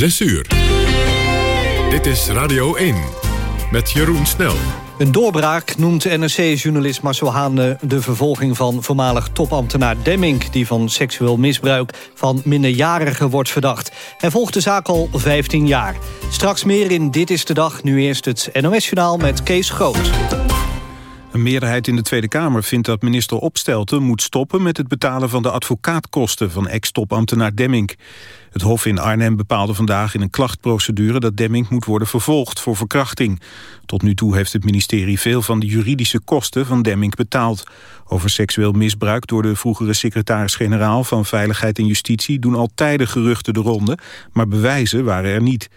6 uur. Dit is Radio 1 met Jeroen Snel. Een doorbraak noemt NRC-journalist Marcel Haan de vervolging van voormalig topambtenaar Demming... die van seksueel misbruik van minderjarigen wordt verdacht. Hij volgt de zaak al 15 jaar. Straks meer in Dit is de Dag, nu eerst het NOS-journaal met Kees Groot. Een meerderheid in de Tweede Kamer vindt dat minister Opstelten moet stoppen met het betalen van de advocaatkosten van ex-topambtenaar Demming. Het Hof in Arnhem bepaalde vandaag in een klachtprocedure dat Demming moet worden vervolgd voor verkrachting. Tot nu toe heeft het ministerie veel van de juridische kosten van Demming betaald. Over seksueel misbruik door de vroegere secretaris-generaal van Veiligheid en Justitie doen al tijden geruchten de ronde, maar bewijzen waren er niet.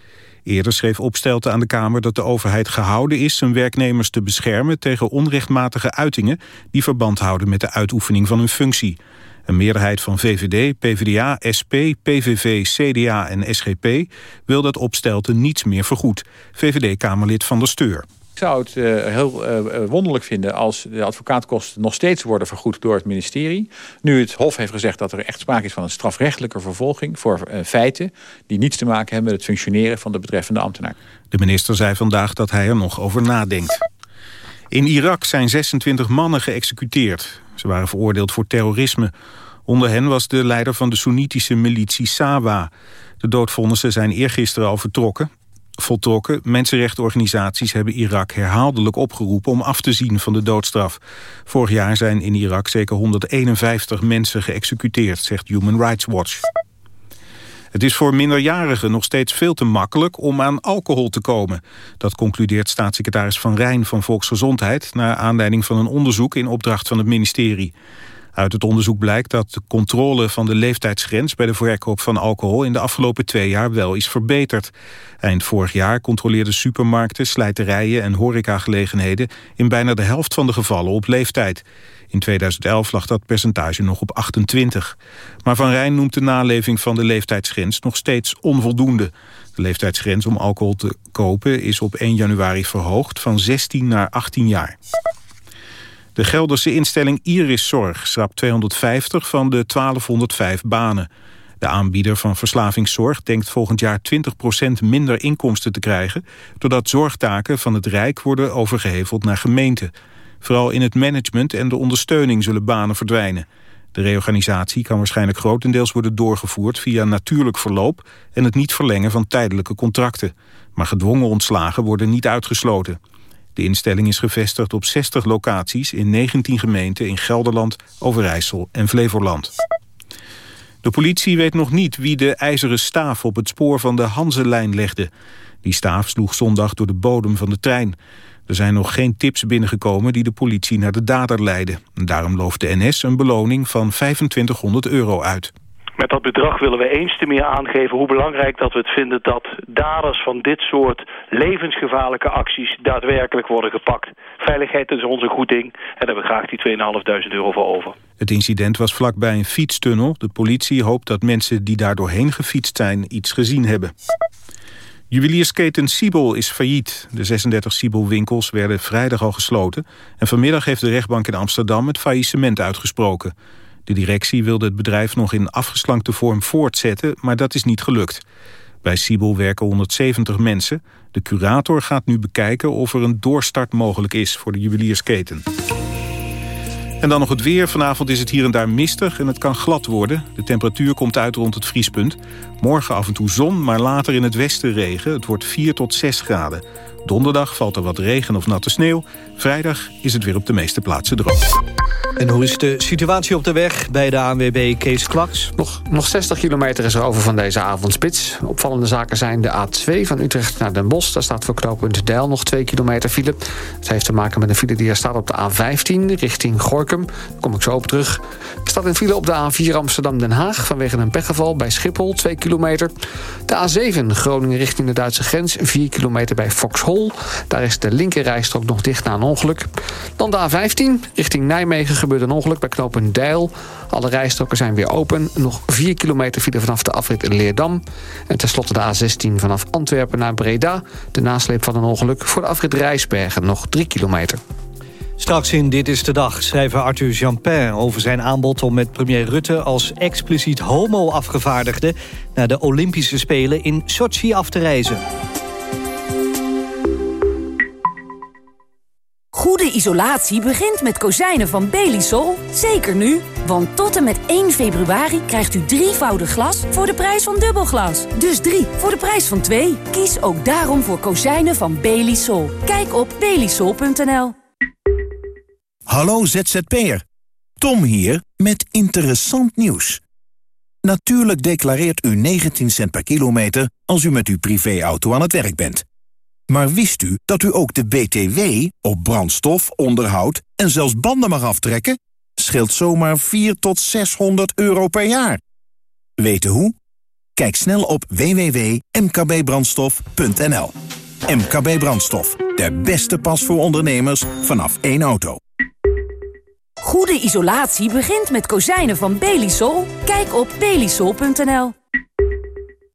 Eerder schreef Opstelten aan de Kamer dat de overheid gehouden is... zijn werknemers te beschermen tegen onrechtmatige uitingen... die verband houden met de uitoefening van hun functie. Een meerderheid van VVD, PvdA, SP, PVV, CDA en SGP... wil dat Opstelten niets meer vergoedt. VVD-Kamerlid Van der Steur. Ik zou het uh, heel uh, wonderlijk vinden als de advocaatkosten nog steeds worden vergoed door het ministerie. Nu het Hof heeft gezegd dat er echt sprake is van een strafrechtelijke vervolging voor uh, feiten die niets te maken hebben met het functioneren van de betreffende ambtenaar. De minister zei vandaag dat hij er nog over nadenkt. In Irak zijn 26 mannen geëxecuteerd. Ze waren veroordeeld voor terrorisme. Onder hen was de leider van de Soenitische militie Sawa. De doodvonnissen zijn eergisteren al vertrokken voltrokken. Mensenrechtenorganisaties hebben Irak herhaaldelijk opgeroepen om af te zien van de doodstraf. Vorig jaar zijn in Irak zeker 151 mensen geëxecuteerd, zegt Human Rights Watch. Het is voor minderjarigen nog steeds veel te makkelijk om aan alcohol te komen. Dat concludeert staatssecretaris Van Rijn van Volksgezondheid... naar aanleiding van een onderzoek in opdracht van het ministerie. Uit het onderzoek blijkt dat de controle van de leeftijdsgrens... bij de verkoop van alcohol in de afgelopen twee jaar wel is verbeterd. Eind vorig jaar controleerden supermarkten, slijterijen en horecagelegenheden... in bijna de helft van de gevallen op leeftijd. In 2011 lag dat percentage nog op 28. Maar Van Rijn noemt de naleving van de leeftijdsgrens nog steeds onvoldoende. De leeftijdsgrens om alcohol te kopen is op 1 januari verhoogd van 16 naar 18 jaar. De Gelderse instelling Iris Zorg schrapt 250 van de 1205 banen. De aanbieder van verslavingszorg denkt volgend jaar 20% minder inkomsten te krijgen... doordat zorgtaken van het Rijk worden overgeheveld naar gemeenten. Vooral in het management en de ondersteuning zullen banen verdwijnen. De reorganisatie kan waarschijnlijk grotendeels worden doorgevoerd via natuurlijk verloop... en het niet verlengen van tijdelijke contracten. Maar gedwongen ontslagen worden niet uitgesloten. De instelling is gevestigd op 60 locaties in 19 gemeenten in Gelderland, Overijssel en Flevoland. De politie weet nog niet wie de ijzeren staaf op het spoor van de Hanselijn legde. Die staaf sloeg zondag door de bodem van de trein. Er zijn nog geen tips binnengekomen die de politie naar de dader leiden. Daarom looft de NS een beloning van 2500 euro uit. Met dat bedrag willen we eens te meer aangeven hoe belangrijk dat we het vinden dat daders van dit soort levensgevaarlijke acties daadwerkelijk worden gepakt. Veiligheid is onze goed ding en daar hebben we graag die 2.500 euro voor over. Het incident was vlakbij een fietstunnel. De politie hoopt dat mensen die daar doorheen gefietst zijn iets gezien hebben. Juweliersketen Siebel is failliet. De 36 Siebel-winkels werden vrijdag al gesloten... en vanmiddag heeft de rechtbank in Amsterdam het faillissement uitgesproken. De directie wilde het bedrijf nog in afgeslankte vorm voortzetten, maar dat is niet gelukt. Bij Siebel werken 170 mensen. De curator gaat nu bekijken of er een doorstart mogelijk is voor de juweliersketen. En dan nog het weer. Vanavond is het hier en daar mistig en het kan glad worden. De temperatuur komt uit rond het vriespunt. Morgen af en toe zon, maar later in het westen regen. Het wordt 4 tot 6 graden. Donderdag valt er wat regen of natte sneeuw. Vrijdag is het weer op de meeste plaatsen droog. En hoe is de situatie op de weg bij de ANWB Kees Kwaks? Nog, nog 60 kilometer is er over van deze avondspits. Opvallende zaken zijn de A2 van Utrecht naar Den Bosch. Daar staat voor knooppunt Deil nog 2 kilometer file. Het heeft te maken met een file die er staat op de A15 richting Gorkum. Daar kom ik zo op terug. Er staat een file op de A4 Amsterdam-Den Haag... vanwege een pechgeval bij Schiphol, 2 kilometer. De A7 Groningen richting de Duitse grens, 4 kilometer bij Foxhol. Daar is de linkerrijstrook nog dicht na een ongeluk. Dan de A15 richting Nijmegen gebeurt een ongeluk bij knooppunt Deil. Alle rijstroken zijn weer open. Nog 4 kilometer file vanaf de afrit Leerdam. En tenslotte de A16 vanaf Antwerpen naar Breda. De nasleep van een ongeluk voor de afrit Rijsbergen nog 3 kilometer. Straks in Dit is de Dag schrijver Arthur Jampin over zijn aanbod... om met premier Rutte als expliciet homo-afgevaardigde... naar de Olympische Spelen in Sochi af te reizen. Goede isolatie begint met kozijnen van Belisol. Zeker nu, want tot en met 1 februari krijgt u drievoudig glas voor de prijs van dubbelglas. Dus drie voor de prijs van twee. Kies ook daarom voor kozijnen van Belisol. Kijk op belisol.nl. Hallo ZZP'er. Tom hier met interessant nieuws. Natuurlijk declareert u 19 cent per kilometer als u met uw privéauto aan het werk bent. Maar wist u dat u ook de BTW op brandstof, onderhoud en zelfs banden mag aftrekken? Scheelt zomaar 4 tot 600 euro per jaar. Weten hoe? Kijk snel op www.mkbbrandstof.nl MKB Brandstof, de beste pas voor ondernemers vanaf één auto. Goede isolatie begint met kozijnen van Belisol. Kijk op belisol.nl.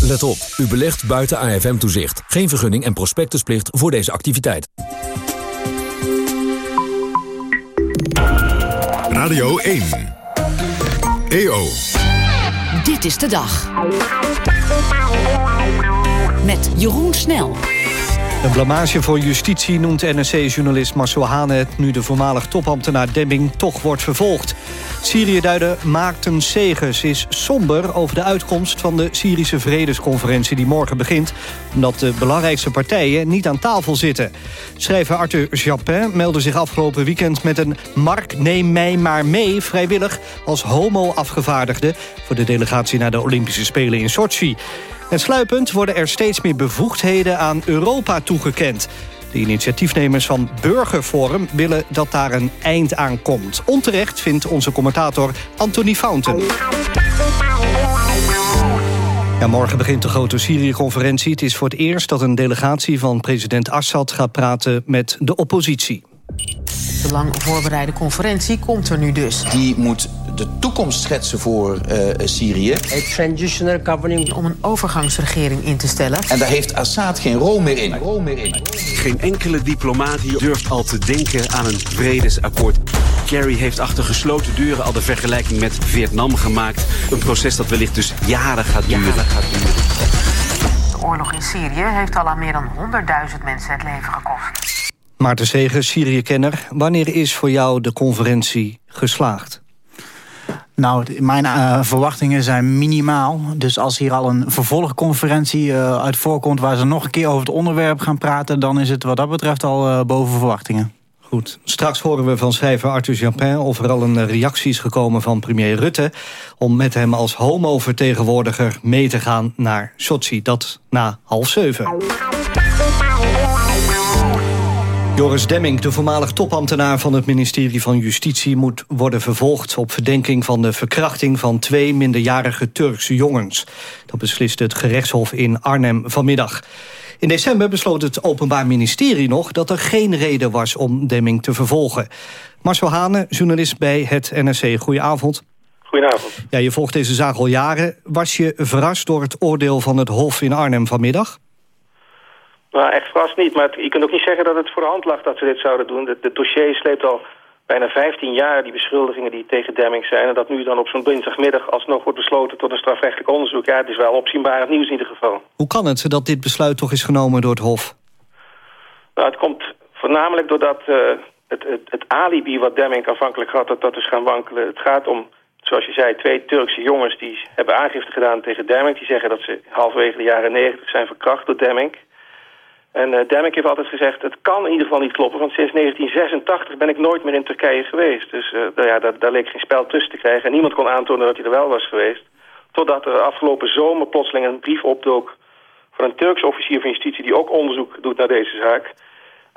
Let op, u belegt buiten AFM-toezicht. Geen vergunning en prospectusplicht voor deze activiteit. Radio 1. EO. Dit is de dag. Met Jeroen Snel. Een blamage voor justitie noemt NRC-journalist Marcel Hane... het nu de voormalig topambtenaar Demming toch wordt vervolgd. Syrië-duider Maarten Segers is somber over de uitkomst... van de Syrische Vredesconferentie die morgen begint... omdat de belangrijkste partijen niet aan tafel zitten. Schrijver Arthur Japin meldde zich afgelopen weekend... met een Mark neem mij maar mee vrijwillig als homo-afgevaardigde... voor de delegatie naar de Olympische Spelen in Sochi... En sluipend worden er steeds meer bevoegdheden aan Europa toegekend. De initiatiefnemers van Burgerforum willen dat daar een eind aan komt. Onterecht vindt onze commentator Anthony Fountain. Ja, morgen begint de grote Syrië-conferentie. Het is voor het eerst dat een delegatie van president Assad gaat praten met de oppositie. De lang voorbereide conferentie komt er nu dus. Die moet de toekomst schetsen voor uh, Syrië. Een transitional governing om een overgangsregering in te stellen. En daar heeft Assad geen rol meer in. Rol meer in. Geen enkele diplomaat hier durft al te denken aan een vredesakkoord. Kerry heeft achter gesloten deuren al de vergelijking met Vietnam gemaakt. Een proces dat wellicht dus jaren gaat duren. Jaren gaat duren. De oorlog in Syrië heeft al aan meer dan 100.000 mensen het leven gekost. Maarten Zegen, Syrië-kenner. Wanneer is voor jou de conferentie geslaagd? Nou, mijn uh, verwachtingen zijn minimaal. Dus als hier al een vervolgconferentie uh, uit voorkomt... waar ze nog een keer over het onderwerp gaan praten... dan is het wat dat betreft al uh, boven verwachtingen. Goed, straks horen we van schrijver Arthur Jampin... of er al een reactie is gekomen van premier Rutte... om met hem als homo-vertegenwoordiger mee te gaan naar Sochi. Dat na half zeven. Joris Demming, de voormalig topambtenaar van het ministerie van Justitie... moet worden vervolgd op verdenking van de verkrachting... van twee minderjarige Turkse jongens. Dat beslist het gerechtshof in Arnhem vanmiddag. In december besloot het Openbaar Ministerie nog... dat er geen reden was om Demming te vervolgen. Marcel Hane, journalist bij het NRC. Goedenavond. Goedenavond. Ja, je volgt deze zaak al jaren. Was je verrast door het oordeel van het Hof in Arnhem vanmiddag? Nou, echt vast niet. Maar je kunt ook niet zeggen dat het voor de hand lag dat ze dit zouden doen. Het dossier sleept al bijna 15 jaar, die beschuldigingen die tegen Demming zijn. En dat nu dan op zo'n dinsdagmiddag alsnog wordt besloten tot een strafrechtelijk onderzoek. Ja, het is wel opzienbaar nieuws in ieder geval. Hoe kan het dat dit besluit toch is genomen door het Hof? Nou, het komt voornamelijk doordat uh, het, het, het, alibi wat Demming aanvankelijk had, dat dat is gaan wankelen. Het gaat om, zoals je zei, twee Turkse jongens die hebben aangifte gedaan tegen Demming. Die zeggen dat ze halverwege de jaren 90 zijn verkracht door Demming. En uh, Demming heeft altijd gezegd, het kan in ieder geval niet kloppen... want sinds 1986 ben ik nooit meer in Turkije geweest. Dus uh, ja, daar, daar, leek geen spel tussen te krijgen. En niemand kon aantonen dat hij er wel was geweest. Totdat er afgelopen zomer plotseling een brief opdook... van een Turkse officier van justitie... die ook onderzoek doet naar deze zaak.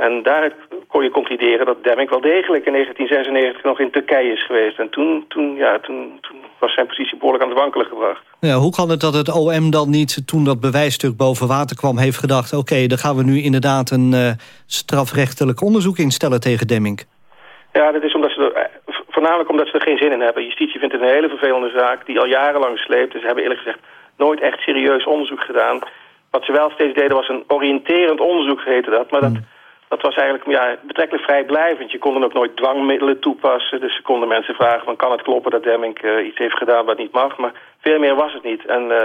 En daaruit kon je concluderen dat Demming wel degelijk in 1996 nog in Turkije is geweest. En toen, toen, ja, toen, toen was zijn positie behoorlijk aan het wankelen gebracht. Ja, hoe kan het dat het OM dan niet, toen dat bewijsstuk boven water kwam... heeft gedacht, oké, dan gaan we nu inderdaad een uh, strafrechtelijk onderzoek instellen tegen Demming? Ja, dat is omdat ze er, eh, voornamelijk omdat ze er geen zin in hebben. Justitie vindt het een hele vervelende zaak die al jarenlang sleept. Dus ze hebben eerlijk gezegd nooit echt serieus onderzoek gedaan. Wat ze wel steeds deden was een oriënterend onderzoek, heette dat. Maar dat, hmm. Dat was eigenlijk ja, betrekkelijk vrijblijvend. Je kon dan ook nooit dwangmiddelen toepassen. Dus ze konden mensen vragen van kan het kloppen dat Demming uh, iets heeft gedaan wat niet mag. Maar veel meer was het niet. En uh,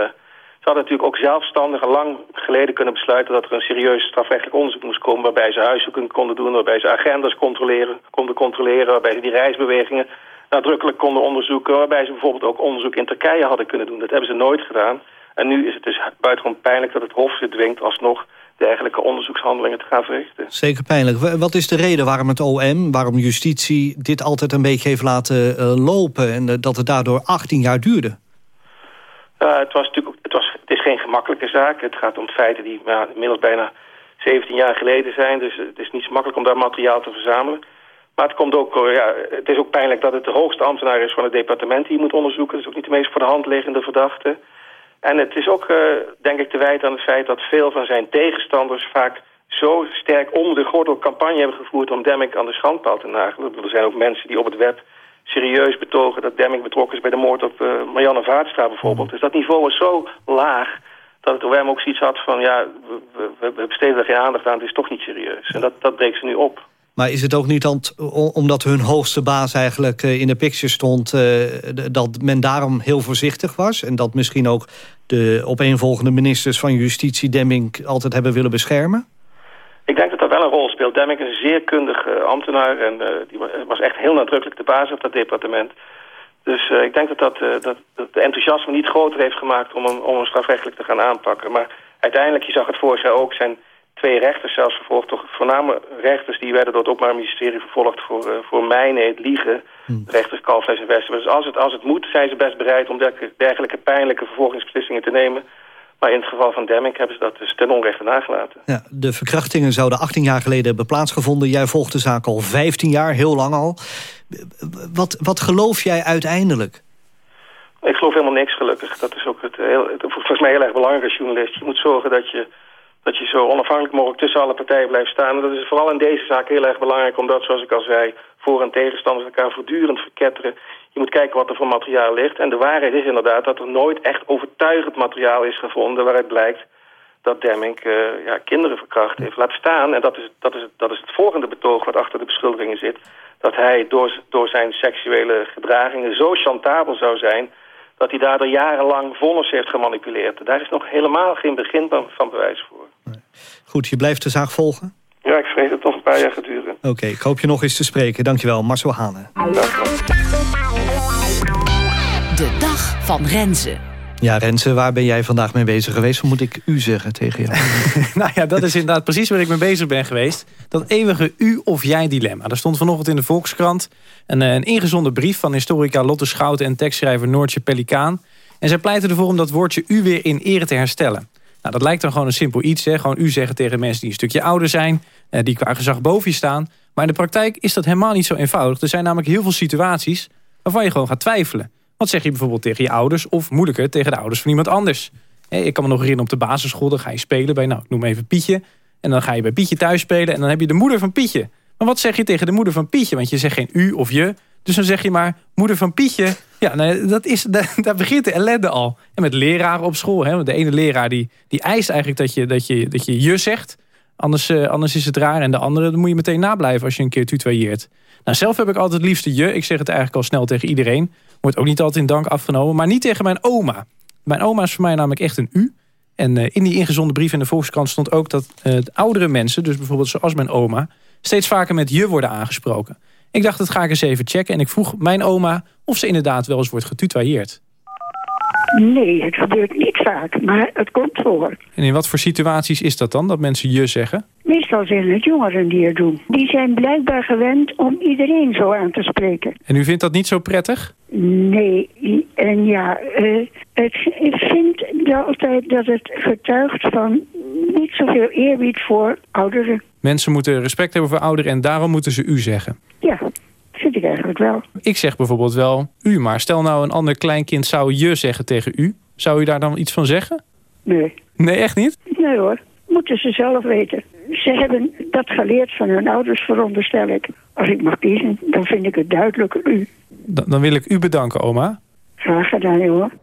ze hadden natuurlijk ook zelfstandig en lang geleden kunnen besluiten... dat er een serieus strafrechtelijk onderzoek moest komen... waarbij ze huiszoeken konden doen, waarbij ze agendas controleren, konden controleren... waarbij ze die reisbewegingen nadrukkelijk konden onderzoeken... waarbij ze bijvoorbeeld ook onderzoek in Turkije hadden kunnen doen. Dat hebben ze nooit gedaan. En nu is het dus buitengewoon pijnlijk dat het Hof ze dwingt alsnog dergelijke onderzoekshandelingen te gaan verrichten. Zeker pijnlijk. Wat is de reden waarom het OM, waarom justitie dit altijd een beetje heeft laten uh, lopen... en uh, dat het daardoor 18 jaar duurde? Uh, het, was natuurlijk, het, was, het is geen gemakkelijke zaak. Het gaat om feiten die ja, inmiddels bijna 17 jaar geleden zijn. Dus het is niet zo makkelijk om daar materiaal te verzamelen. Maar het, komt ook, ja, het is ook pijnlijk dat het de hoogste ambtenaar is van het departement die moet onderzoeken. Het is ook niet de meest voor de hand liggende verdachte. En het is ook, uh, denk ik, te wijten aan het feit dat veel van zijn tegenstanders vaak zo sterk onder de gordel campagne hebben gevoerd om Demming aan de schandpaal te nagelen. Er zijn ook mensen die op het web serieus betogen dat Demming betrokken is bij de moord op uh, Marianne Vaartstra bijvoorbeeld. Dus dat niveau was zo laag dat het OM ook zoiets had van ja, we, we, we besteden er geen aandacht aan, het is toch niet serieus. En dat, dat breekt ze nu op. Maar is het ook niet omdat hun hoogste baas eigenlijk eh, in de picture stond... Uh, dat men daarom heel voorzichtig was? En dat misschien ook de opeenvolgende ministers van Justitie Demming altijd hebben willen beschermen? Ik denk dat dat wel een rol speelt. Demming is een zeer kundig uh, ambtenaar en die was echt heel nadrukkelijk de baas op dat departement. Dus ik denk dat dat, dat, dat de enthousiasme niet groter heeft gemaakt om hem, om hem strafrechtelijk te gaan aanpakken. Maar uiteindelijk, je zag het vorig jaar ook, zijn twee rechters zelfs vervolgd. Toch voornamelijk rechters die werden door het Openbaar Ministerie vervolgd voor, uh, voor mijnen, het liegen. Hmm. Rechters Kalfles en Westen. Dus als het, als het moet zijn ze best bereid om dergelijke pijnlijke vervolgingsbeslissingen te nemen. Maar in het geval van Demming hebben ze dat dus ten onrechte nagelaten. Ja, de verkrachtingen zouden 18 jaar geleden hebben plaatsgevonden. Jij volgt de zaak al 15 jaar, heel lang al. Wat, wat geloof jij uiteindelijk? Ik geloof helemaal niks, gelukkig. Dat is ook het, heel, het, volgens mij heel erg belangrijk als journalist. Je moet zorgen dat je dat je zo onafhankelijk mogelijk tussen alle partijen blijft staan. En dat is vooral in deze zaak heel erg belangrijk, omdat, zoals ik al zei, voor- en tegenstanders elkaar voortdurend verketteren. Je moet kijken wat er voor materiaal ligt. En de waarheid is inderdaad dat er nooit echt overtuigend materiaal is gevonden waaruit blijkt dat Demming uh, ja, kinderen verkracht heeft. Laat staan, en dat is, dat, is, dat is het volgende betoog wat achter de beschuldigingen zit... dat hij door, door zijn seksuele gedragingen zo chantabel zou zijn dat hij daardoor jarenlang vonnis heeft gemanipuleerd. Daar is nog helemaal geen begin van bewijs voor. Goed, je blijft de zaak volgen? Ja, ik vrees dat het nog een paar jaar gaat duren. Oké, ik hoop je nog eens te spreken. Dankjewel, Marcel Hane. De dag van Renze. Ja, Renze, waar ben jij vandaag mee bezig geweest? Of moet ik u zeggen tegen jou? nou ja, dat is inderdaad precies waar ik mee bezig ben geweest. Dat eeuwige u of jij dilemma. Er stond vanochtend in de Volkskrant een, eh, een ingezonden brief... van historica Lotte Schouten en tekstschrijver Noortje Pelikaan. En zij pleiten ervoor om dat woordje u weer in ere te herstellen. Nou, dat lijkt dan gewoon een simpel iets. Hè? Gewoon u zeggen tegen mensen die een stukje ouder zijn... Eh, die qua gezag boven je staan. Maar in de praktijk is dat helemaal niet zo eenvoudig. Er zijn namelijk heel veel situaties waarvan je gewoon gaat twijfelen. Wat zeg je bijvoorbeeld tegen je ouders... of moeilijker tegen de ouders van iemand anders? ik kan me nog herinneren op de basisschool... dan ga je spelen bij, nou, ik noem even Pietje... en dan ga je bij Pietje thuis spelen... en dan heb je de moeder van Pietje. Maar wat zeg je tegen de moeder van Pietje? Want je zegt geen u of je... Dus dan zeg je maar, moeder van Pietje. Ja, dat is, daar, begint de ellende al. En met leraren op school. Hè, de ene leraar die, die eist eigenlijk dat je, dat je, dat je je zegt. Anders, uh, anders is het raar. En de andere dan moet je meteen nablijven als je een keer tutoieert. Nou, zelf heb ik altijd het liefste je. Ik zeg het eigenlijk al snel tegen iedereen. Wordt ook niet altijd in dank afgenomen. Maar niet tegen mijn oma. Mijn oma is voor mij namelijk echt een u. En uh, in die ingezonde brief in de Volkskrant stond ook dat uh, oudere mensen... dus bijvoorbeeld zoals mijn oma... steeds vaker met je worden aangesproken. Ik dacht, dat ga ik eens even checken. En ik vroeg mijn oma of ze inderdaad wel eens wordt getutoieerd. Nee, het gebeurt niet vaak, maar het komt voor. En in wat voor situaties is dat dan, dat mensen je zeggen? Meestal zijn het jongeren die het doen. Die zijn blijkbaar gewend om iedereen zo aan te spreken. En u vindt dat niet zo prettig? Nee, en ja, uh, het, ik vind altijd dat het getuigt van niet zoveel eerbied voor ouderen. Mensen moeten respect hebben voor ouderen en daarom moeten ze u zeggen. Ja, ik eigenlijk wel. Ik zeg bijvoorbeeld wel u, maar stel nou een ander kleinkind zou je zeggen tegen u. Zou u daar dan iets van zeggen? Nee. Nee, echt niet? Nee hoor, moeten ze zelf weten. Ze hebben dat geleerd van hun ouders, veronderstel ik. Als ik mag kiezen, dan vind ik het duidelijk u. Dan, dan wil ik u bedanken, oma. Graag gedaan, joh.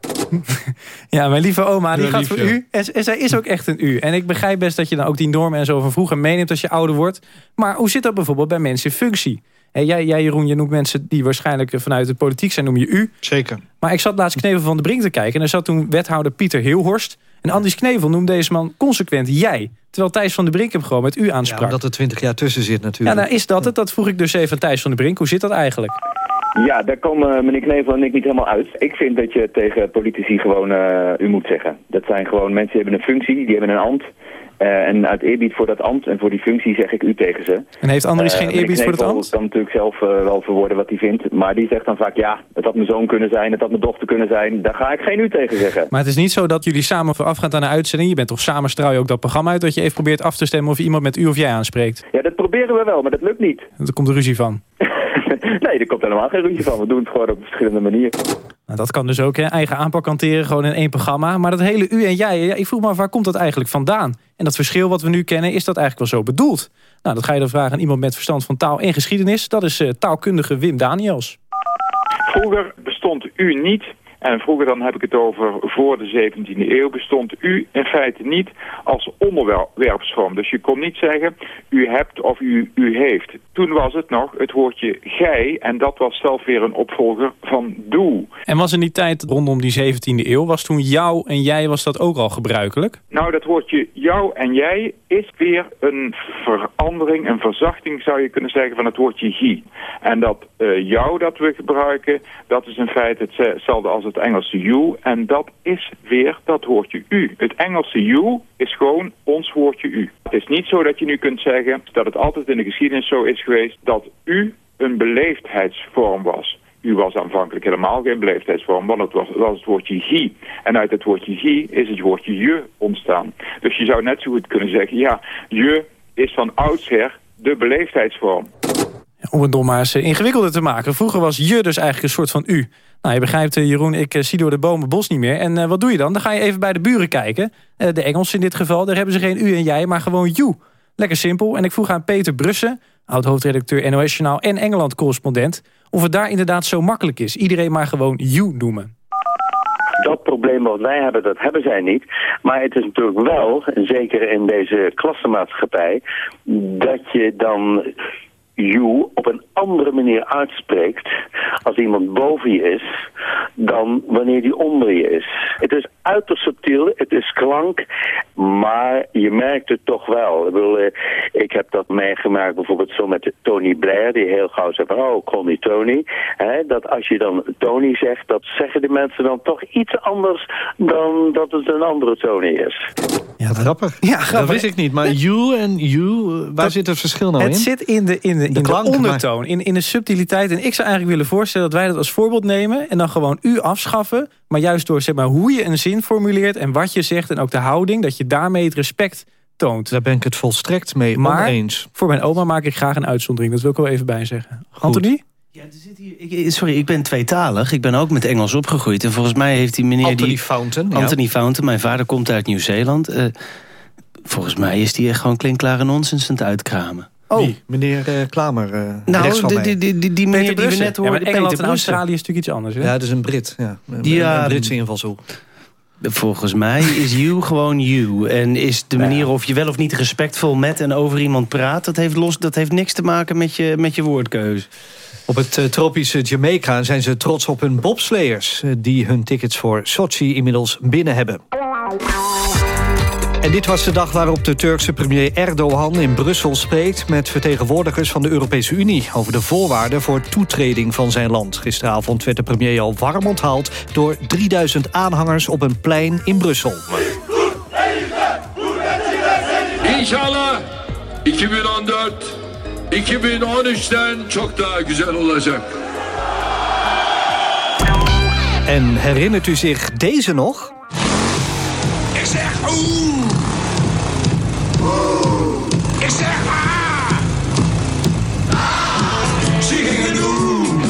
Ja, mijn lieve oma, die Ja, gaat lief, voor ja. u. En, en zij is ook echt een u. En ik begrijp best dat je dan ook die normen en zo van vroeger meeneemt als je ouder wordt. Maar hoe zit dat bijvoorbeeld bij mensen in functie? Jij, jij, Jeroen, je noemt mensen die waarschijnlijk vanuit de politiek zijn, noem je u. Zeker. Maar ik zat laatst Knevel van de Brink te kijken... en er zat toen wethouder Pieter Heelhorst. En Andries Knevel noemde deze man consequent jij. Terwijl Thijs van de Brink hem gewoon met u Ja, aansprak. omdat er twintig jaar tussen zit Ja, natuurlijk. nou is dat het. Dat vroeg ik dus even aan Thijs van de Brink. Hoe zit dat eigenlijk? Ja, daar komen meneer Knevel en ik niet helemaal uit. Ik vind dat je tegen politici gewoon eh, u moet zeggen. Dat zijn gewoon mensen die hebben een functie, die hebben een ambt. Eh, en uit eerbied voor dat ambt en voor die functie zeg ik u tegen ze. En heeft Andries Eh, geen eerbied voor het ambt? kan natuurlijk zelf eh, wel verwoorden wat hij vindt. Maar die zegt dan vaak, ja, het had mijn zoon kunnen zijn, het had mijn dochter kunnen zijn. Daar ga ik geen u tegen zeggen. Maar het is niet zo dat jullie samen voorafgaand aan een uitzending... je bent toch samen straal je ook dat programma uit... dat je even probeert af te stemmen of je iemand met u of jij aanspreekt. Ja, dat proberen we wel, maar dat lukt niet. Er komt er ruzie van. nee, er komt helemaal geen ruzie van. We doen het gewoon op verschillende manieren. Nou, dat kan dus ook, eigen aanpak hanteren, gewoon in één programma. Maar dat hele u en jij, ik vroeg me af, waar komt dat eigenlijk vandaan? En dat verschil wat we nu kennen, is dat eigenlijk wel zo bedoeld? Nou, dat ga je dan vragen aan iemand met verstand van taal en geschiedenis. Dat is eh, taalkundige Wim Daniels. Vroeger bestond u niet, en vroeger dan heb ik het over voor de 17e eeuw, bestond u in feite niet als onderwerpsvorm. Dus je kon niet zeggen u hebt of u, u heeft. Toen was het nog het woordje gij en dat was zelf weer een opvolger van doe. En was in die tijd rondom die 17e eeuw, was toen jou en jij, was dat ook al gebruikelijk? Nou, dat woordje jou en jij is weer een verandering, een verzachting zou je kunnen zeggen van het woordje gie. En dat eh, jou dat we gebruiken, dat is in feite hetzelfde als het Engelse you. En dat is weer dat woordje u. Het Engelse you is gewoon ons woordje u. Het is niet zo dat je nu kunt zeggen dat het altijd in de geschiedenis zo is geweest dat u een beleefdheidsvorm was. U was aanvankelijk helemaal geen beleefdheidsvorm, want het was, was het woordje gie. En uit het woordje gie is het woordje je ontstaan. Dus je zou net zo goed kunnen zeggen, ja, je is van oudsher de beleefdheidsvorm. Om het nog maar eens eh, ingewikkelder te maken. Vroeger was je dus eigenlijk een soort van u. Nou, je begrijpt, eh, Jeroen, ik eh, zie door de bomen bos niet meer. En wat doe je dan? Dan ga je even bij de buren kijken. De Engelsen in dit geval, daar hebben ze geen u en jij, maar gewoon you. Lekker simpel. En ik vroeg aan Peter Brussen, oud-hoofdredacteur NOS Journaal en Engeland-correspondent... of het daar inderdaad zo makkelijk is. Iedereen maar gewoon you noemen. Dat probleem wat wij hebben, dat hebben zij niet. Maar het is natuurlijk wel, zeker in deze klassenmaatschappij... dat je dan you op een andere manier uitspreekt als iemand boven je is dan wanneer die onder je is. Het is uiterst subtiel, het is klank, maar je merkt het toch wel. Ik, bedoel, eh, ik heb dat meegemaakt bijvoorbeeld zo met Tony Blair, die heel gauw zei van, oh, call me Tony. Hè, dat als je dan Tony zegt, dat zeggen de mensen dan toch iets anders dan dat het een andere Tony is. Ja, grappig. Ja, Dat wist ik niet. Maar you en you, eh, waar zit het verschil nou in? Het zit in de, in de, in de, klank, maar- ondertoon, in, in de subtiliteit. En ik zou eigenlijk willen voorstellen dat wij dat als voorbeeld nemen... en dan gewoon u afschaffen. Maar juist door zeg maar, hoe je een zin formuleert... en wat je zegt en ook de houding... dat je daarmee het respect toont. Daar ben ik het volstrekt mee maar oneens. voor mijn oma maak ik graag een uitzondering. Dat wil ik wel even bij zeggen. Anthony? Ik, sorry, ik ben tweetalig. Ik ben ook met Engels opgegroeid. En volgens mij heeft die meneer... Anthony die, Fountain, ja. Anthony Fountain, mijn vader komt uit Nieuw-Zeeland. Eh, volgens mij is die echt gewoon klinkklare nonsens aan het uitkramen. Oh, meneer eh, Klamer. eh, rechts Nou, van die, mij. die, die, meneer die we net hoorden, ja, maar Engeland Peter en. Australië is natuurlijk iets anders. Hè? Ja, dat is een Brit. Ja. Een, Ja, een Britse invalshoek. Volgens mij is you gewoon you. En is de manier of je wel of niet respectvol met en over iemand praat... dat heeft, los, dat heeft niks te maken met je, met je woordkeuze. Op het eh, tropische Jamaica zijn ze trots op hun bobsleiers... eh, die hun tickets voor Sochi inmiddels binnen hebben. En dit was de dag waarop de Turkse premier Erdogan in Brussel spreekt... met vertegenwoordigers van de Europese Unie... over de voorwaarden voor toetreding van zijn land. Gisteravond werd de premier al warm onthaald... door 3000 aanhangers op een plein in Brussel. İnşallah 2014 2013'ten çok daha güzel olacak. En herinnert u zich deze nog? Ik zeg oeh. Ik zeg ah! Ah! Zie doen?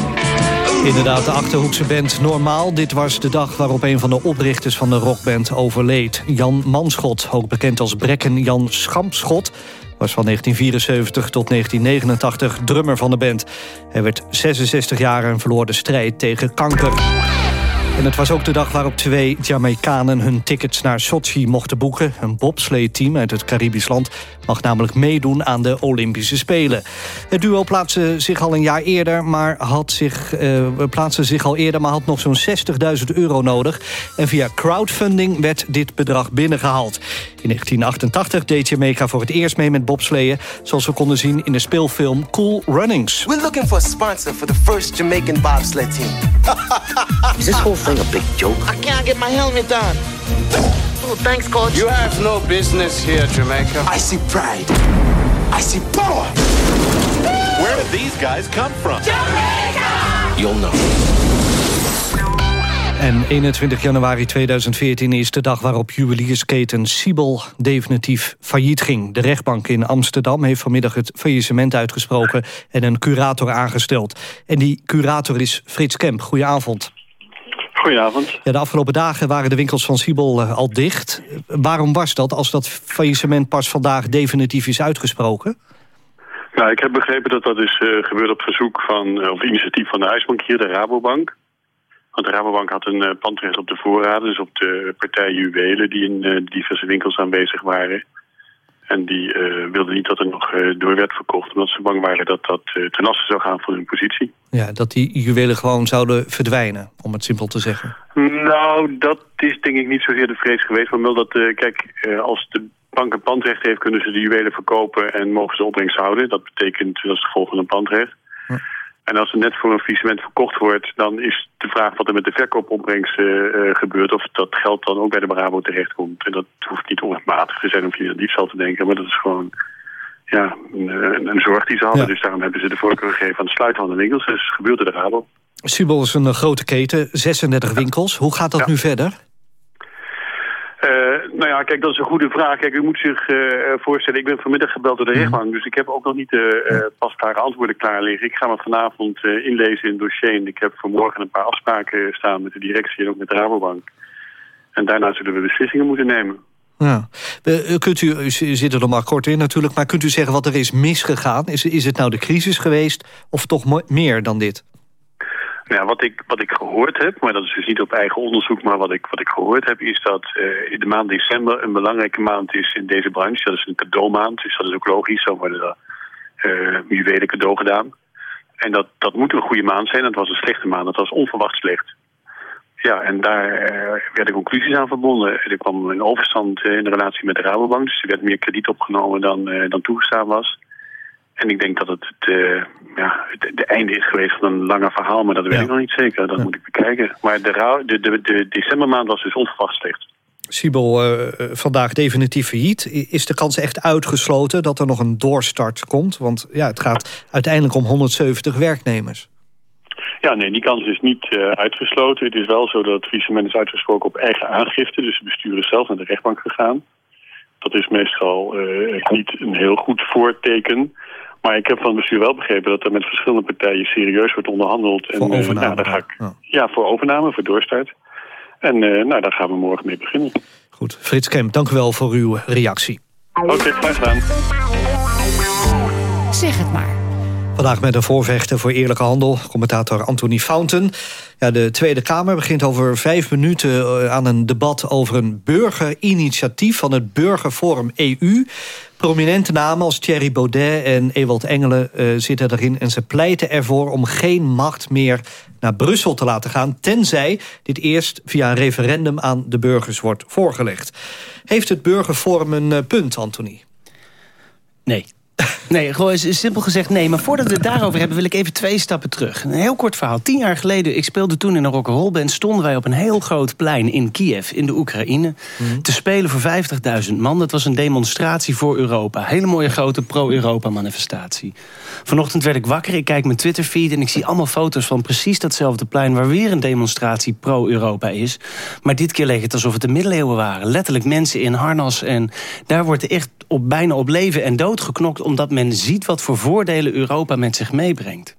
Inderdaad, de Achterhoekse band Normaal. Dit was de dag waarop een van de oprichters van de rockband overleed. Jan Manschot, ook bekend als Brekken Jan Schampschot... was van 1974 tot 1989 drummer van de band. Hij werd 66 jaar en verloor de strijd tegen kanker. En het was ook de dag waarop twee Jamaicanen hun tickets naar Sochi mochten boeken. Een bobsleeteam uit het Caribisch land mag namelijk meedoen aan de Olympische Spelen. Het duo plaatste zich al een jaar eerder, maar had zich, uh, plaatste zich al eerder, maar had nog zo'n 60.000 euro nodig. En via crowdfunding werd dit bedrag binnengehaald. In 1988 deed Jamaica voor het eerst mee met bobsleeën, zoals we konden zien in de speelfilm Cool Runnings. We're looking for a sponsor for the first Jamaican bobsled team. Is this whole thing a big joke? I can't get my helmet on. Oh, thanks, coach. You have no business here, Jamaica. I see pride. I see power. Where did these guys come from? Jamaica! You'll know. En 21 januari 2014 is de dag waarop juweliersketen Siebel definitief failliet ging. De rechtbank in Amsterdam heeft vanmiddag het faillissement uitgesproken en een curator aangesteld. En die curator is Frits Kemp. Goedenavond. Goedenavond. Ja, de afgelopen dagen waren de winkels van Siebel uh, al dicht. Waarom was dat als dat faillissement pas vandaag definitief is uitgesproken? Nou, ik heb begrepen dat dat is uh, gebeurd op verzoek van, uh, of initiatief van de huisbank hier, de Rabobank. Want de Rabobank had een uh, pandrecht op de voorraden, dus op de partij juwelen die in uh, diverse winkels aanwezig waren. En die uh, wilden niet dat er nog door werd verkocht, omdat ze bang waren dat dat ten laste zou gaan van hun positie. Ja, dat die juwelen gewoon zouden verdwijnen, om het simpel te zeggen. Nou, dat is denk ik niet zozeer de vrees geweest. Maar wel dat, kijk, als de bank een pandrecht heeft, kunnen ze de juwelen verkopen en mogen ze opbrengst houden. Dat betekent, dat is het gevolg van een pandrecht. En als er net voor een faillissement verkocht wordt... dan is de vraag wat er met de verkoopopbrengst uh, uh, gebeurt... of dat geld dan ook bij de Brabo terechtkomt. En dat hoeft niet onrechtmatig te zijn om via diefstal te denken... maar dat is gewoon ja, een, zorg die ze hadden. Ja. Dus daarom hebben ze de voorkeur gegeven aan het sluiten van de winkels. Dus gebeurt de Rabo. Subel is een grote keten, 36 winkels. Hoe gaat dat ja. nu verder? Uh, nou ja, kijk, dat is een goede vraag. Kijk, u moet zich uh, voorstellen, ik ben vanmiddag gebeld door de rechtbank... dus ik heb ook nog niet de uh, pasklare antwoorden klaar liggen. Ik ga me vanavond inlezen in het dossier... en ik heb vanmorgen een paar afspraken staan met de directie en ook met de Rabobank. En daarna zullen we beslissingen moeten nemen. Ja. kunt u, u zit er nog maar kort in natuurlijk... maar kunt u zeggen wat er is misgegaan? Is, is het nou de crisis geweest of toch meer dan dit? Ja, wat ik, wat ik gehoord heb, maar dat is dus niet op eigen onderzoek... maar wat ik, wat ik gehoord heb is dat uh, in de maand december een belangrijke maand is in deze branche. Dat is een cadeaumaand, dus dat is ook logisch. Zo worden er uh, juwelen cadeau gedaan. En dat, dat moet een goede maand zijn. Dat was een slechte maand, dat was onverwacht slecht. Ja, en daar uh, werden conclusies aan verbonden. Er kwam een overstand in de relatie met de Rabobank. Dus er werd meer krediet opgenomen dan, dan toegestaan was. En ik denk dat het het, uh, ja, het, de einde is geweest van een langer verhaal, maar dat weet ja. ik nog niet zeker. Dat ja. moet ik bekijken. Maar de, de, de, de decembermaand was dus onverwacht slecht. Sibel, uh, vandaag definitief failliet. Is de kans echt uitgesloten dat er nog een doorstart komt? Want ja, het gaat uiteindelijk om 170 werknemers. Ja, nee, die kans is niet uh, uitgesloten. Het is wel zo dat het faillissement is uitgesproken op eigen aangifte. Dus de bestuur is zelf naar de rechtbank gegaan. Dat is meestal niet een heel goed voorteken. Maar ik heb van het bestuur wel begrepen dat er met verschillende partijen serieus wordt onderhandeld. Voor en, overname? Uh, nou, daar ga ik, ja. ja. voor overname, voor doorstart. En uh, nou, daar gaan we morgen mee beginnen. Goed, Frits Kemp, dank u wel voor uw reactie. Oké, okay, graag gedaan. Zeg het maar. Vandaag met een voorvechter voor eerlijke handel, commentator Anthony Fountain. Ja, de Tweede Kamer begint over vijf minuten aan een debat over een burgerinitiatief van het Burgerforum EU. Prominente namen als Thierry Baudet en Ewald Engelen uh, zitten erin... en ze pleiten ervoor om geen macht meer naar Brussel te laten gaan... tenzij dit eerst via een referendum aan de burgers wordt voorgelegd. Heeft het Burgerforum een uh, punt, Anthony? Nee. Nee, gewoon simpel gezegd nee. Maar voordat we het daarover hebben, wil ik even twee stappen terug. Een heel kort verhaal. Tien jaar geleden, ik speelde toen in een rock'n'roll band... stonden wij op een heel groot plein in Kiev, in de Oekraïne... te spelen voor 50.000 man. Dat was een demonstratie voor Europa. Hele mooie grote pro-Europa-manifestatie. Vanochtend werd ik wakker, ik kijk mijn Twitter-feed... en ik zie allemaal foto's van precies datzelfde plein... waar weer een demonstratie pro-Europa is. Maar dit keer leek het alsof het de middeleeuwen waren. Letterlijk mensen in harnas. En daar wordt echt op, bijna op leven en dood geknokt... omdat men ziet wat voor voordelen Europa met zich meebrengt.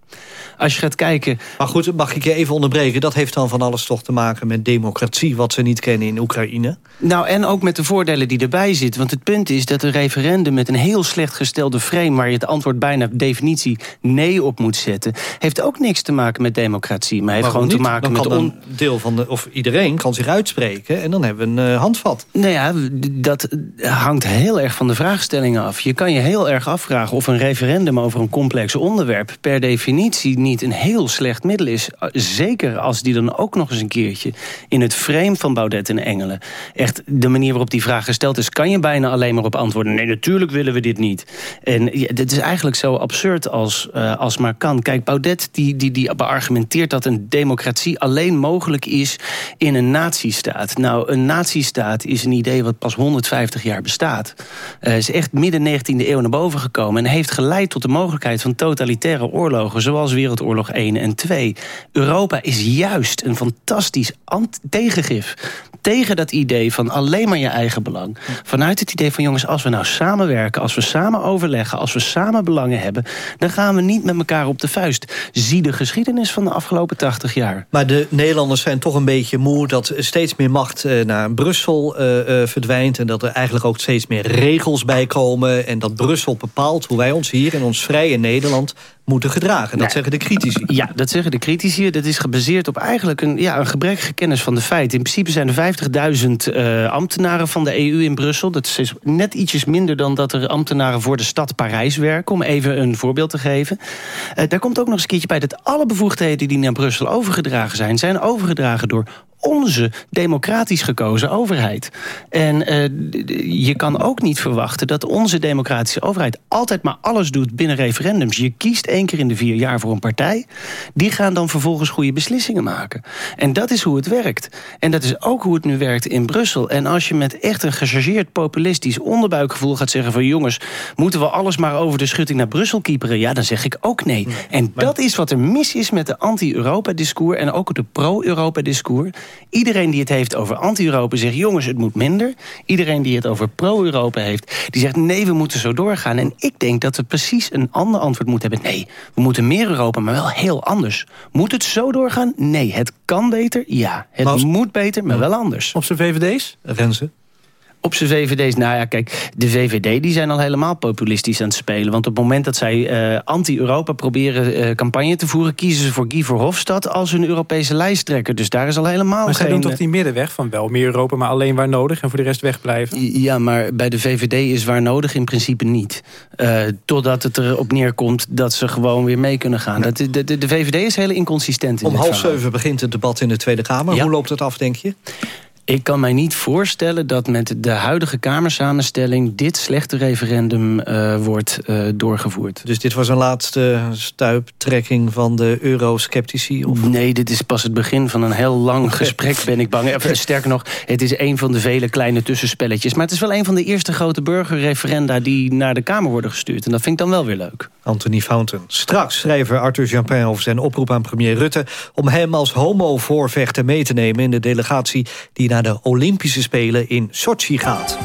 Als je gaat kijken... Maar goed, mag ik je even onderbreken? Dat heeft dan van alles toch te maken met democratie... wat ze niet kennen in Oekraïne? Nou, en ook met de voordelen die erbij zitten. Want het punt is dat een referendum met een heel slecht gestelde frame... waar je het antwoord bijna definitie nee op moet zetten... heeft ook niks te maken met democratie. Maar heeft Waarom gewoon te maken met... een deel van de, of iedereen kan zich uitspreken... en dan hebben we een eh, handvat. Nou ja, dat hangt heel erg van de vraagstellingen af. Je kan je heel erg afvragen of een referendum over een complex onderwerp... per definitie niet een heel slecht middel is. Zeker als die dan ook nog eens een keertje... in het frame van Baudet en Engelen... echt de manier waarop die vraag gesteld is... kan je bijna alleen maar op antwoorden... nee, natuurlijk willen we dit niet. En ja, dit is eigenlijk zo absurd als, uh, als maar kan. Kijk, Baudet die, die, die beargumenteert dat een democratie alleen mogelijk is... in een nazistaat. Nou, een nazistaat is een idee wat pas 150 jaar bestaat. Uh, is echt midden 19e eeuw naar boven gekomen... en heeft geleid tot de mogelijkheid van totalitaire oorlogen... zoals Wereldoorlog 1 en 2. Europa is juist een fantastisch tegengif tegen dat idee van alleen maar je eigen belang. Vanuit het idee van jongens, als we nou samenwerken... als we samen overleggen, als we samen belangen hebben... dan gaan we niet met elkaar op de vuist. Zie de geschiedenis van de afgelopen 80 jaar. Maar de Nederlanders zijn toch een beetje moe... dat steeds meer macht uh, naar Brussel uh, uh, verdwijnt... en dat er eigenlijk ook steeds meer regels bij komen... en dat Brussel bepaalt hoe wij ons hier in ons vrije Nederland moeten gedragen. Dat zeggen de critici. Ja, dat zeggen de critici. Dat is gebaseerd op eigenlijk een, ja, een gebrekkige kennis van de feiten. In principe zijn er 50.000 uh, ambtenaren van de EU in Brussel. Dat is net ietsjes minder dan dat er ambtenaren voor de stad Parijs werken. Om even een voorbeeld te geven. Uh, daar komt ook nog eens een keertje bij dat alle bevoegdheden die naar Brussel overgedragen zijn... zijn overgedragen door onze democratisch gekozen overheid. En uh, je kan ook niet verwachten dat onze democratische overheid... altijd maar alles doet binnen referendums. Je kiest één keer in de vier jaar voor een partij. Die gaan dan vervolgens goede beslissingen maken. En dat is hoe het werkt. En dat is ook hoe het nu werkt in Brussel. En als je met echt een gechargeerd populistisch onderbuikgevoel gaat zeggen... van jongens, moeten we alles maar over de schutting naar Brussel kieperen? Ja, dan zeg ik ook nee. en dat is wat er mis is met de anti-Europa-discours... en ook de pro-Europa-discours... Iedereen die het heeft over anti-Europa zegt... jongens, het moet minder. Iedereen die het over pro-Europa heeft, die zegt... nee, we moeten zo doorgaan. En ik denk dat we precies een ander antwoord moeten hebben. Nee, we moeten meer Europa, maar wel heel anders. Moet het zo doorgaan? Nee. Het kan beter? Ja. Het als... moet beter, maar wel anders. Op zijn VVD's? Renze? Op zijn VVD's. Nou ja, kijk, de VVD die zijn al helemaal populistisch aan het spelen. Want op het moment dat zij uh, anti-Europa proberen uh, campagne te voeren... kiezen ze voor Guy Verhofstadt als hun Europese lijsttrekker. Dus daar is al helemaal maar geen... zij doen toch die middenweg van wel meer Europa... maar alleen waar nodig en voor de rest wegblijven? Ja, maar bij de VVD is waar nodig in principe niet. Uh, totdat het erop neerkomt dat ze gewoon weer mee kunnen gaan. Ja. Dat, de, de, de, VVD is heel inconsistent in Om half zeven begint het debat in de Tweede Kamer. Ja. Hoe loopt het af, denk je? Ik kan mij niet voorstellen dat met de huidige Kamersamenstelling... dit slechte referendum uh, wordt uh, doorgevoerd. Dus dit was een laatste stuiptrekking van de eurosceptici? Of? Nee, dit is pas het begin van een heel lang gesprek, ben ik bang. Sterker nog, het is een van de vele kleine tussenspelletjes. Maar het is wel een van de eerste grote burgerreferenda... die naar de Kamer worden gestuurd. En dat vind ik dan wel weer leuk. Anthony Fountain. Straks schrijver Arthur Jampin over zijn oproep aan premier Rutte... om hem als homo-voorvechter mee te nemen in de delegatie... die naar de Olympische Spelen in Sochi gaat.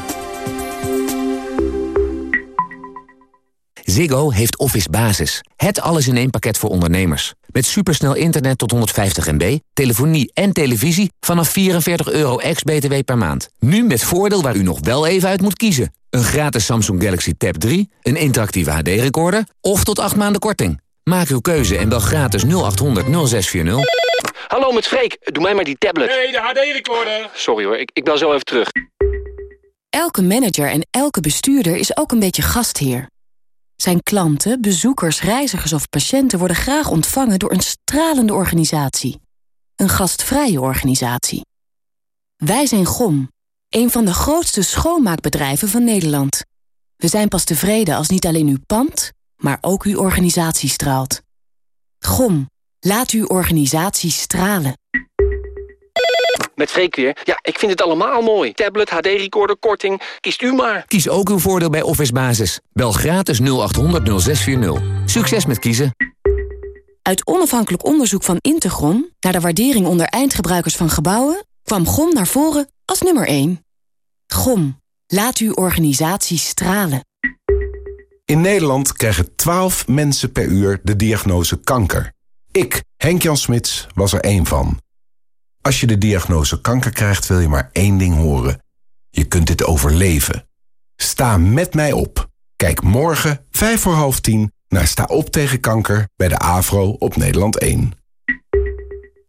Ziggo heeft Office Basis. Het alles in één pakket voor ondernemers. Met supersnel internet tot 150 MB, telefonie en televisie... vanaf 44 euro ex-BTW per maand. Nu met voordeel waar u nog wel even uit moet kiezen. Een gratis Samsung Galaxy Tab 3, een interactieve HD-recorder... of tot 8 maanden korting. Maak uw keuze en bel gratis 0800 0640. Hallo, met Freek. Doe mij maar die tablet. Nee, de HD-recorder. Sorry hoor, ik, ik bel zo even terug. Elke manager en elke bestuurder is ook een beetje gastheer. Zijn klanten, bezoekers, reizigers of patiënten... worden graag ontvangen door een stralende organisatie. Een gastvrije organisatie. Wij zijn GOM, een van de grootste schoonmaakbedrijven van Nederland. We zijn pas tevreden als niet alleen uw pand, maar ook uw organisatie straalt. GOM, laat uw organisatie stralen. Met Freek weer. Ja, ik vind het allemaal mooi. Tablet, HD-recorder, korting. Kiest u maar. Kies ook uw voordeel bij Office Basis. Bel gratis 0800 0640. Succes met kiezen. Uit onafhankelijk onderzoek van Integrom... naar de waardering onder eindgebruikers van gebouwen... kwam GOM naar voren als nummer 1. GOM, laat uw organisatie stralen. In Nederland krijgen 12 mensen per uur de diagnose kanker. Ik, Henk-Jan Smits, was er één van. Als je de diagnose kanker krijgt, wil je maar één ding horen. Je kunt dit overleven. Sta met mij op. Kijk morgen, 5 voor half tien, naar Sta op tegen kanker... bij de AVRO op Nederland 1.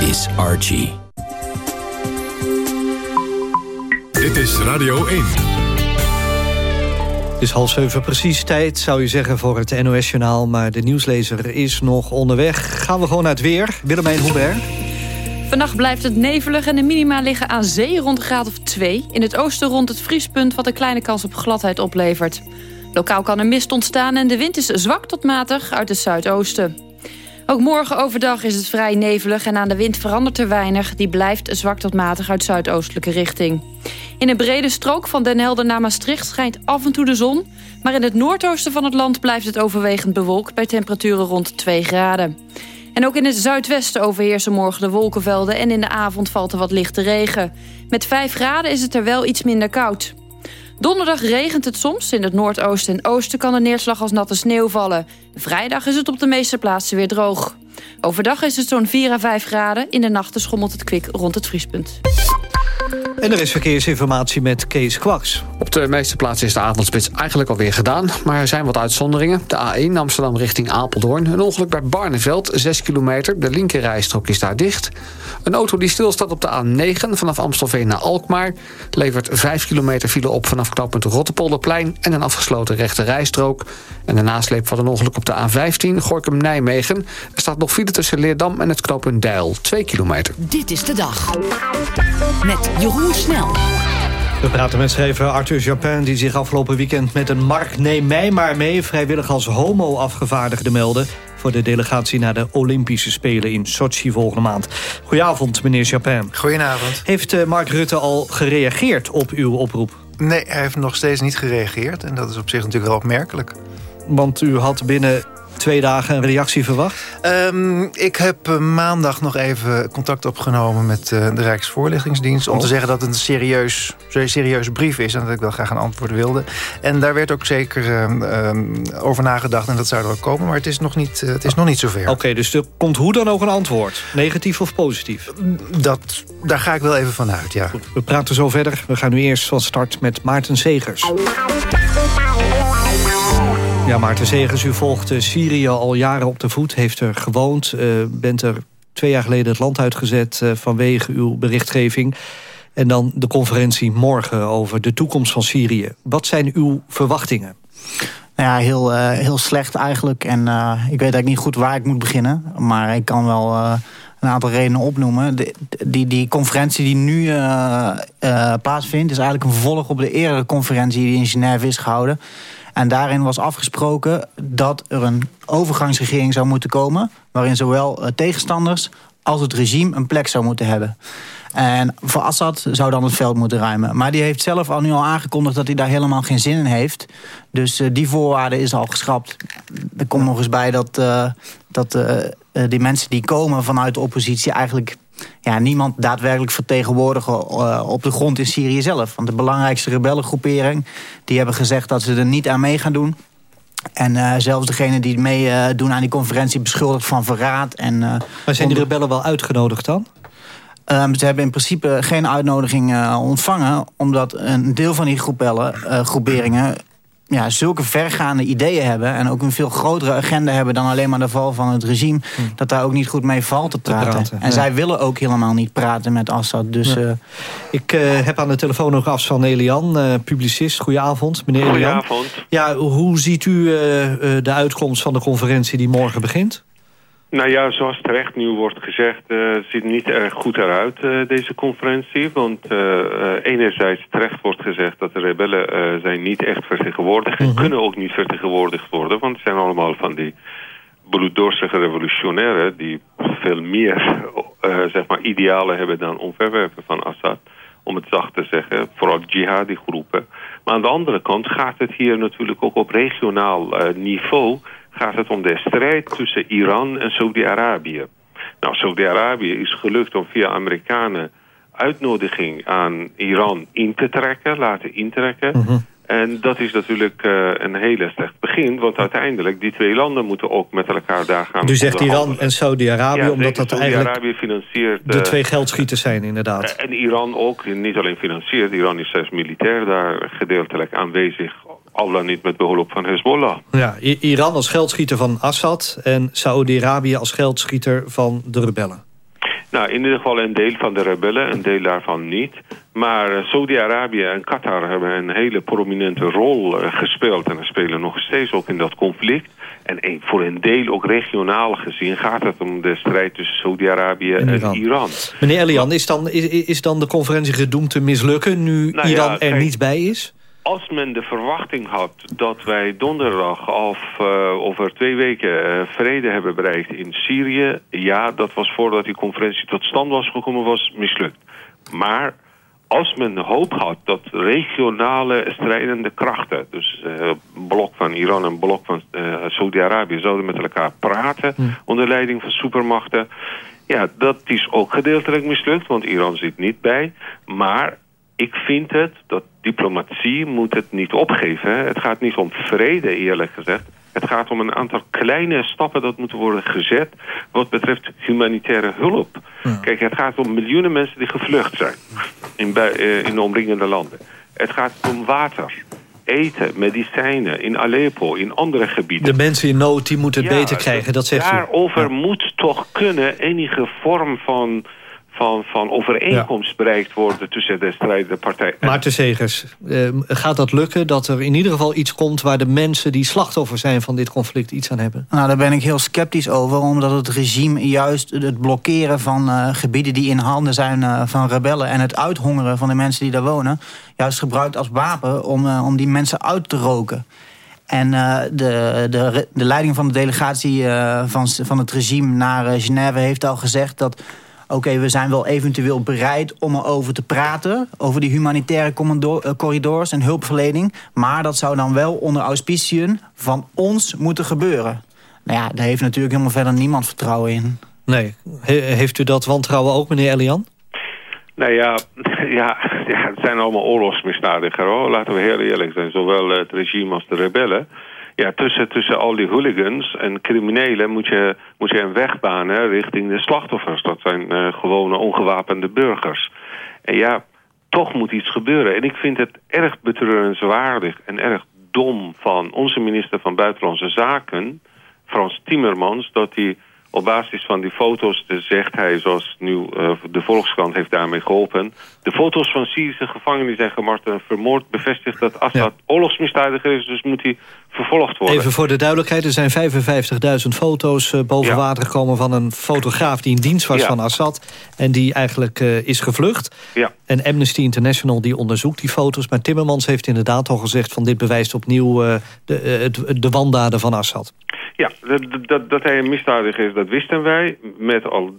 is Archie. Dit is Radio 1. Het is half zeven precies tijd, zou je zeggen, voor het NOS-journaal. Maar de nieuwslezer is nog onderweg. Gaan we gewoon naar het weer. Willemijn Hubert. Vannacht blijft het nevelig en de minima liggen aan zee rond een graad of 2. In het oosten rond het vriespunt wat een kleine kans op gladheid oplevert. Lokaal kan er mist ontstaan en de wind is zwak tot matig uit het zuidoosten. Ook morgen overdag is het vrij nevelig en aan de wind verandert er weinig. Die blijft zwak tot matig uit zuidoostelijke richting. In een brede strook van Den Helder naar Maastricht schijnt af en toe de zon. Maar in het noordoosten van het land blijft het overwegend bewolkt... bij temperaturen rond 2 graden. En ook in het zuidwesten overheersen morgen de wolkenvelden... en in de avond valt er wat lichte regen. Met 5 graden is het er wel iets minder koud. Donderdag regent het soms. In het noordoosten en oosten kan de neerslag als natte sneeuw vallen. Vrijdag is het op de meeste plaatsen weer droog. Overdag is het zo'n 4 à 5 graden. In de nachten schommelt het kwik rond het vriespunt. En er is verkeersinformatie met Kees Kwaks. Op de meeste plaatsen is de avondspits eigenlijk alweer gedaan. Maar er zijn wat uitzonderingen. De A1 Amsterdam richting Apeldoorn. Een ongeluk bij Barneveld, 6 kilometer. De linkerrijstrook is daar dicht. Een auto die stilstaat op de A9 vanaf Amstelveen naar Alkmaar... levert 5 kilometer file op vanaf knooppunt Rottepolderplein... en een afgesloten rechte rijstrook. En de nasleep van een ongeluk op de A15 Gorkum-Nijmegen. Er staat nog file tussen Leerdam en het knooppunt Deil, 2 kilometer. Dit is de dag. Met Jeroen Snel. We praten met schrijver Arthur Japin... die zich afgelopen weekend met een Mark Neem mij maar mee... vrijwillig als homo-afgevaardigde meldde... voor de delegatie naar de Olympische Spelen in Sochi volgende maand. Goedenavond, meneer Japin. Goedenavond. Heeft uh, Mark Rutte al gereageerd op uw oproep? Nee, hij heeft nog steeds niet gereageerd. En dat is op zich natuurlijk wel opmerkelijk. Want u had binnen twee dagen een reactie verwacht? Um, ik heb uh, maandag nog even contact opgenomen met uh, de Rijksvoorlichtingsdienst... om Oh. te zeggen dat het een serieus, serieuze brief is... en dat ik wel graag een antwoord wilde. En daar werd ook zeker um, um, over nagedacht en dat zou er ook komen. Maar het is nog niet, uh, het is nog niet zover. Oké, okay, dus er komt hoe dan ook een antwoord? Negatief of positief? Dat, daar ga ik wel even van uit, ja. Goed, we praten zo verder. We gaan nu eerst van start met Maarten Segers. Ja, Maarten Segers, u volgt Syrië al jaren op de voet. Heeft er gewoond. Uh, bent er twee jaar geleden het land uitgezet uh, vanwege uw berichtgeving. En dan de conferentie morgen over de toekomst van Syrië. Wat zijn uw verwachtingen? Nou ja, heel, heel slecht eigenlijk. En ik weet eigenlijk niet goed waar ik moet beginnen. Maar ik kan wel een aantal redenen opnoemen. Die, die conferentie die nu plaatsvindt... is eigenlijk een vervolg op de eerdere conferentie... die in Genève is gehouden... En daarin was afgesproken dat er een overgangsregering zou moeten komen... waarin zowel tegenstanders als het regime een plek zou moeten hebben. En voor Assad zou dan het veld moeten ruimen. Maar die heeft zelf al nu al aangekondigd dat hij daar helemaal geen zin in heeft. Dus uh, die voorwaarde is al geschrapt. Er komt nog eens bij dat, uh, dat uh, die mensen die komen vanuit de oppositie... eigenlijk ja, niemand daadwerkelijk vertegenwoordigen op de grond in Syrië zelf. Want de belangrijkste rebellengroepering... die hebben gezegd dat ze er niet aan mee gaan doen. En uh, zelfs degene die meedoen uh, aan die conferentie beschuldigd van verraad. En, maar zijn die rebellen wel uitgenodigd dan? Um, ze hebben in principe geen uitnodiging ontvangen... omdat een deel van die groepellen, groeperingen ja, zulke vergaande ideeën hebben... en ook een veel grotere agenda hebben dan alleen maar de val van het regime... Hm. dat daar ook niet goed mee valt te praten. en zij willen ook helemaal niet praten met Assad. Dus, ja. uh, Ik uh, heb aan de telefoon nog af van Elian, uh, publicist. Goedenavond, meneer Elian. Goedenavond. Ja, hoe ziet u de uitkomst van de conferentie die morgen begint? Nou ja, zoals terecht nu wordt gezegd, uh, ziet niet erg goed eruit uh, deze conferentie. Want uh, enerzijds terecht wordt gezegd dat de rebellen zijn niet echt vertegenwoordigd... en -hmm. kunnen ook niet vertegenwoordigd worden. Want het zijn allemaal van die bloeddorstige revolutionairen... die veel meer zeg maar idealen hebben dan onverwerpen van Assad. Om het zacht te zeggen, vooral jihadi groepen. Maar aan de andere kant gaat het hier natuurlijk ook op regionaal niveau gaat het om de strijd tussen Iran en Saudi-Arabië. Nou, Saudi-Arabië is gelukt om via Amerikanen uitnodiging aan Iran in te trekken, laten intrekken. Mm -hmm. En dat is natuurlijk uh, een hele slecht begin, want uiteindelijk die twee landen moeten ook met elkaar daar gaan. U zegt Iran en Saudi-Arabië, ja, omdat dat Saudi eigenlijk financiert, de twee geldschieters zijn inderdaad. En Iran ook, niet alleen financiert, Iran is zelfs militair daar gedeeltelijk aanwezig al dan niet met behulp van Hezbollah. Ja, Iran als geldschieter van Assad en Saudi-Arabië als geldschieter van de rebellen. Nou, in ieder geval een deel van de rebellen, een deel daarvan niet. Maar Saudi-Arabië en Qatar hebben een hele prominente rol uh, gespeeld... en spelen nog steeds ook in dat conflict. En voor een deel ook regionaal gezien gaat het om de strijd tussen Saudi-Arabië en, en Iran. Iran. Meneer Elian, is dan, is, is dan de conferentie gedoemd te mislukken... nu nou Iran ja, er kijk, niet bij is? Als men de verwachting had dat wij donderdag of uh, over twee weken uh, vrede hebben bereikt in Syrië... ja, dat was voordat die conferentie tot stand was gekomen, was mislukt. Maar als men hoop had dat regionale strijdende krachten... dus uh, blok van Iran en blok van Saudi-Arabië zouden met elkaar praten... Hm. onder leiding van supermachten... ja, dat is ook gedeeltelijk mislukt, want Iran zit niet bij. Maar ik vind het dat diplomatie moet het niet opgeven. Het gaat niet om vrede, eerlijk gezegd. Het gaat om een aantal kleine stappen dat moeten worden gezet... wat betreft humanitaire hulp. Ja. Kijk, het gaat om miljoenen mensen die gevlucht zijn... in, uh, in de omringende landen. Het gaat om water, eten, medicijnen in Aleppo, in andere gebieden. De mensen in nood die moeten het ja, beter krijgen, dat zegt daarover u. Daarover ja. moet toch kunnen enige vorm van van, van overeenkomst ja. bereikt worden tussen de strijdende partijen. Maarten Segers, uh, gaat dat lukken? Dat er in ieder geval iets komt waar de mensen die slachtoffer zijn van dit conflict iets aan hebben? Nou, daar ben ik heel sceptisch over. Omdat het regime juist het blokkeren van uh, gebieden die in handen zijn uh, van rebellen... en het uithongeren van de mensen die daar wonen... juist gebruikt als wapen om, om die mensen uit te roken. En uh, de, de, de leiding van de delegatie uh, van, van het regime naar uh, Genève heeft al gezegd dat oké, okay, we zijn wel eventueel bereid om erover te praten... over die humanitaire corridors en hulpverlening... maar dat zou dan wel onder auspiciën van ons moeten gebeuren. Nou ja, daar heeft natuurlijk helemaal verder niemand vertrouwen in. Nee. He heeft u dat wantrouwen ook, meneer Elian? Nou ja, ja, ja, het zijn allemaal oorlogsmisdadiger, hoor. Laten we heel eerlijk zijn. Zowel het regime als de rebellen ja, tussen, tussen al die hooligans en criminelen moet je, moet je een weg banen richting de slachtoffers. Dat zijn uh, gewone ongewapende burgers. En ja, toch moet iets gebeuren. En ik vind het erg betreurenswaardig en erg dom van onze minister van Buitenlandse Zaken, Frans Timmermans, dat hij op basis van die foto's zegt hij, zoals nu uh, de Volkskrant heeft daarmee geholpen... de foto's van Syrische gevangenen die zijn gemarteld en vermoord... bevestigt dat Assad ja. oorlogsmisdadiger is, dus moet hij vervolgd worden. Even voor de duidelijkheid, er zijn 55.000 foto's uh, boven ja. water gekomen... van een fotograaf die in dienst was ja. van Assad... en die eigenlijk uh, is gevlucht. Ja. En Amnesty International die onderzoekt die foto's. Maar Timmermans heeft inderdaad al gezegd... van dit bewijst opnieuw de, de wandaden van Assad. Ja, dat, dat, dat hij een misdadiger is, dat wisten wij. Met al,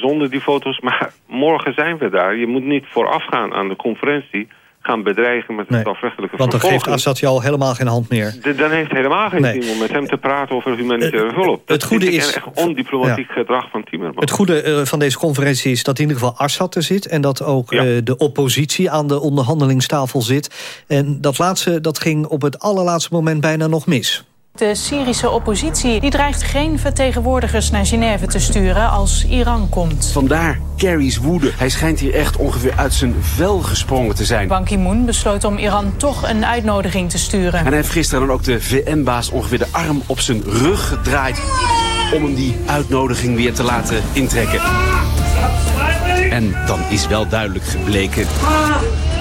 zonder die foto's. Maar morgen zijn we daar. Je moet niet voorafgaan aan de conferentie gaan bedreigen met een Nee, strafrechtelijke Want dan vervolging. geeft Assad je al helemaal geen hand meer. De- dan heeft helemaal geen Nee. zin om met hem te praten over humanitaire hulp. Dat het goede is- echt ondiplomatiek gedrag van Timmermans. Het goede eh, van deze conferentie is dat in ieder geval Assad er zit... en dat ook eh, de oppositie aan de onderhandelingstafel zit. En dat laatste dat ging op het allerlaatste moment bijna nog mis. De Syrische oppositie die dreigt geen vertegenwoordigers naar Genève te sturen als Iran komt. Vandaar Kerry's woede. Hij schijnt hier echt ongeveer uit zijn vel gesprongen te zijn. Ban Ki-moon besloot om Iran toch een uitnodiging te sturen. En hij heeft gisteren dan ook de VN-baas ongeveer de arm op zijn rug gedraaid... om hem die uitnodiging weer te laten intrekken. En dan is wel duidelijk gebleken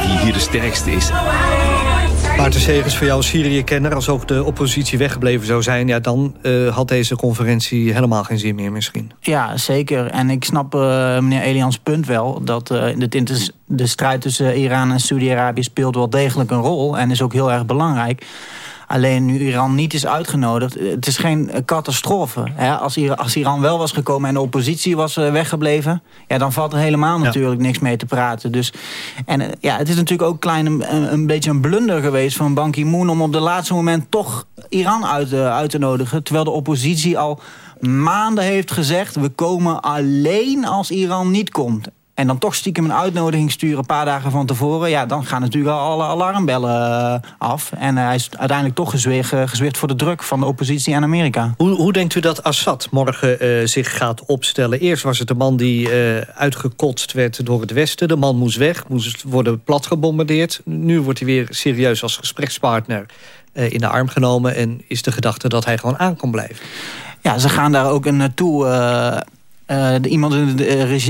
wie hier de sterkste is. Maarten Segers, voor jou Syrië-kenner... als ook de oppositie weggebleven zou zijn... Ja, dan uh, had deze conferentie helemaal geen zin meer misschien. Ja, zeker. En ik snap uh, meneer Elians punt wel... dat de, de strijd tussen Iran en Saudi-Arabië speelt wel degelijk een rol... en is ook heel erg belangrijk. Alleen nu Iran niet is uitgenodigd, het is geen catastrofe. Als, Iran, als Iran wel was gekomen en de oppositie was weggebleven... Ja, dan valt er helemaal natuurlijk niks mee te praten. Dus, en ja, het is natuurlijk ook klein een, een beetje een blunder geweest van Ban Ki-moon... om op de laatste moment toch Iran uit, uit te nodigen... terwijl de oppositie al maanden heeft gezegd... we komen alleen als Iran niet komt. En dan toch stiekem een uitnodiging sturen een paar dagen van tevoren. Ja, dan gaan natuurlijk al alle alarmbellen af. En hij is uiteindelijk toch gezweerd, voor de druk van de oppositie en Amerika. Hoe, hoe denkt u dat Assad morgen uh, zich gaat opstellen? Eerst was het de man die uh, uitgekotst werd door het Westen. De man moest weg, moest worden platgebombardeerd. Nu wordt hij weer serieus als gesprekspartner uh, in de arm genomen. En is de gedachte dat hij gewoon aan kan blijven. Ja, ze gaan daar ook naartoe... Uh, iemand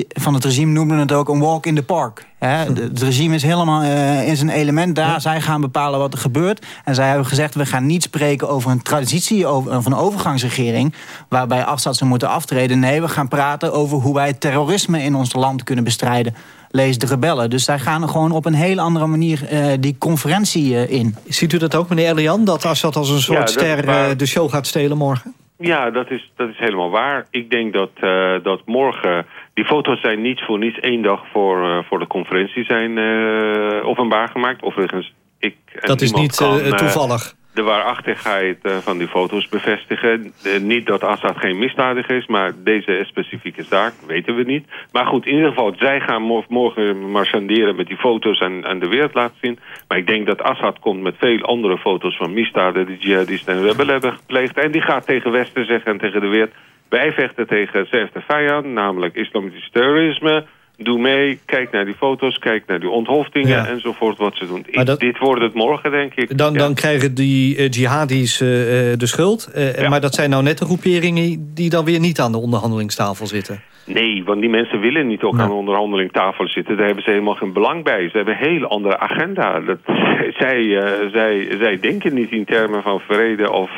van het regime noemde het ook een walk in the park. Hè? het regime is helemaal uh, in zijn element daar. Zij gaan bepalen wat er gebeurt. En zij hebben gezegd, we gaan niet spreken over een transitie... Over, of een overgangsregering... waarbij Assad zou moeten aftreden. Nee, we gaan praten over hoe wij terrorisme in ons land kunnen bestrijden. Lees de rebellen. Dus zij gaan gewoon op een hele andere manier uh, die conferentie in. Ziet u dat ook, meneer Elian? Dat Assad als een soort ja, ster de show gaat stelen morgen? Ja, dat is, dat is helemaal waar. Ik denk dat, uh, dat morgen... Die foto's zijn niet voor niets één dag voor, uh, voor de conferentie zijn uh, openbaar gemaakt. Overigens, ik Dat is niet kan, toevallig de waarachtigheid van die foto's bevestigen. niet dat Assad geen misdadiger is, maar deze specifieke zaak weten we niet. Maar goed, in ieder geval, zij gaan morgen marchanderen met die foto's en, en de wereld laten zien. Maar ik denk dat Assad komt met veel andere foto's van misdaden die jihadisten en rebellen hebben gepleegd. En die gaat tegen Westen zeggen en tegen de wereld... wij vechten tegen zelfde vijand, namelijk islamitisch terrorisme doe mee, kijk naar die foto's, kijk naar die onthoofdingen ja. enzovoort wat ze doen. Ik, dat, dit wordt het morgen, denk ik. Dan, ja. dan krijgen die uh, jihadis uh, de schuld. Uh, ja. Maar dat zijn nou net de groeperingen die dan weer niet aan de onderhandelingstafel zitten. Nee, want die mensen willen niet ook aan de onderhandelingstafel zitten. Daar hebben ze helemaal geen belang bij. Ze hebben een hele andere agenda. Dat, zij, zij, zij denken niet in termen van vrede of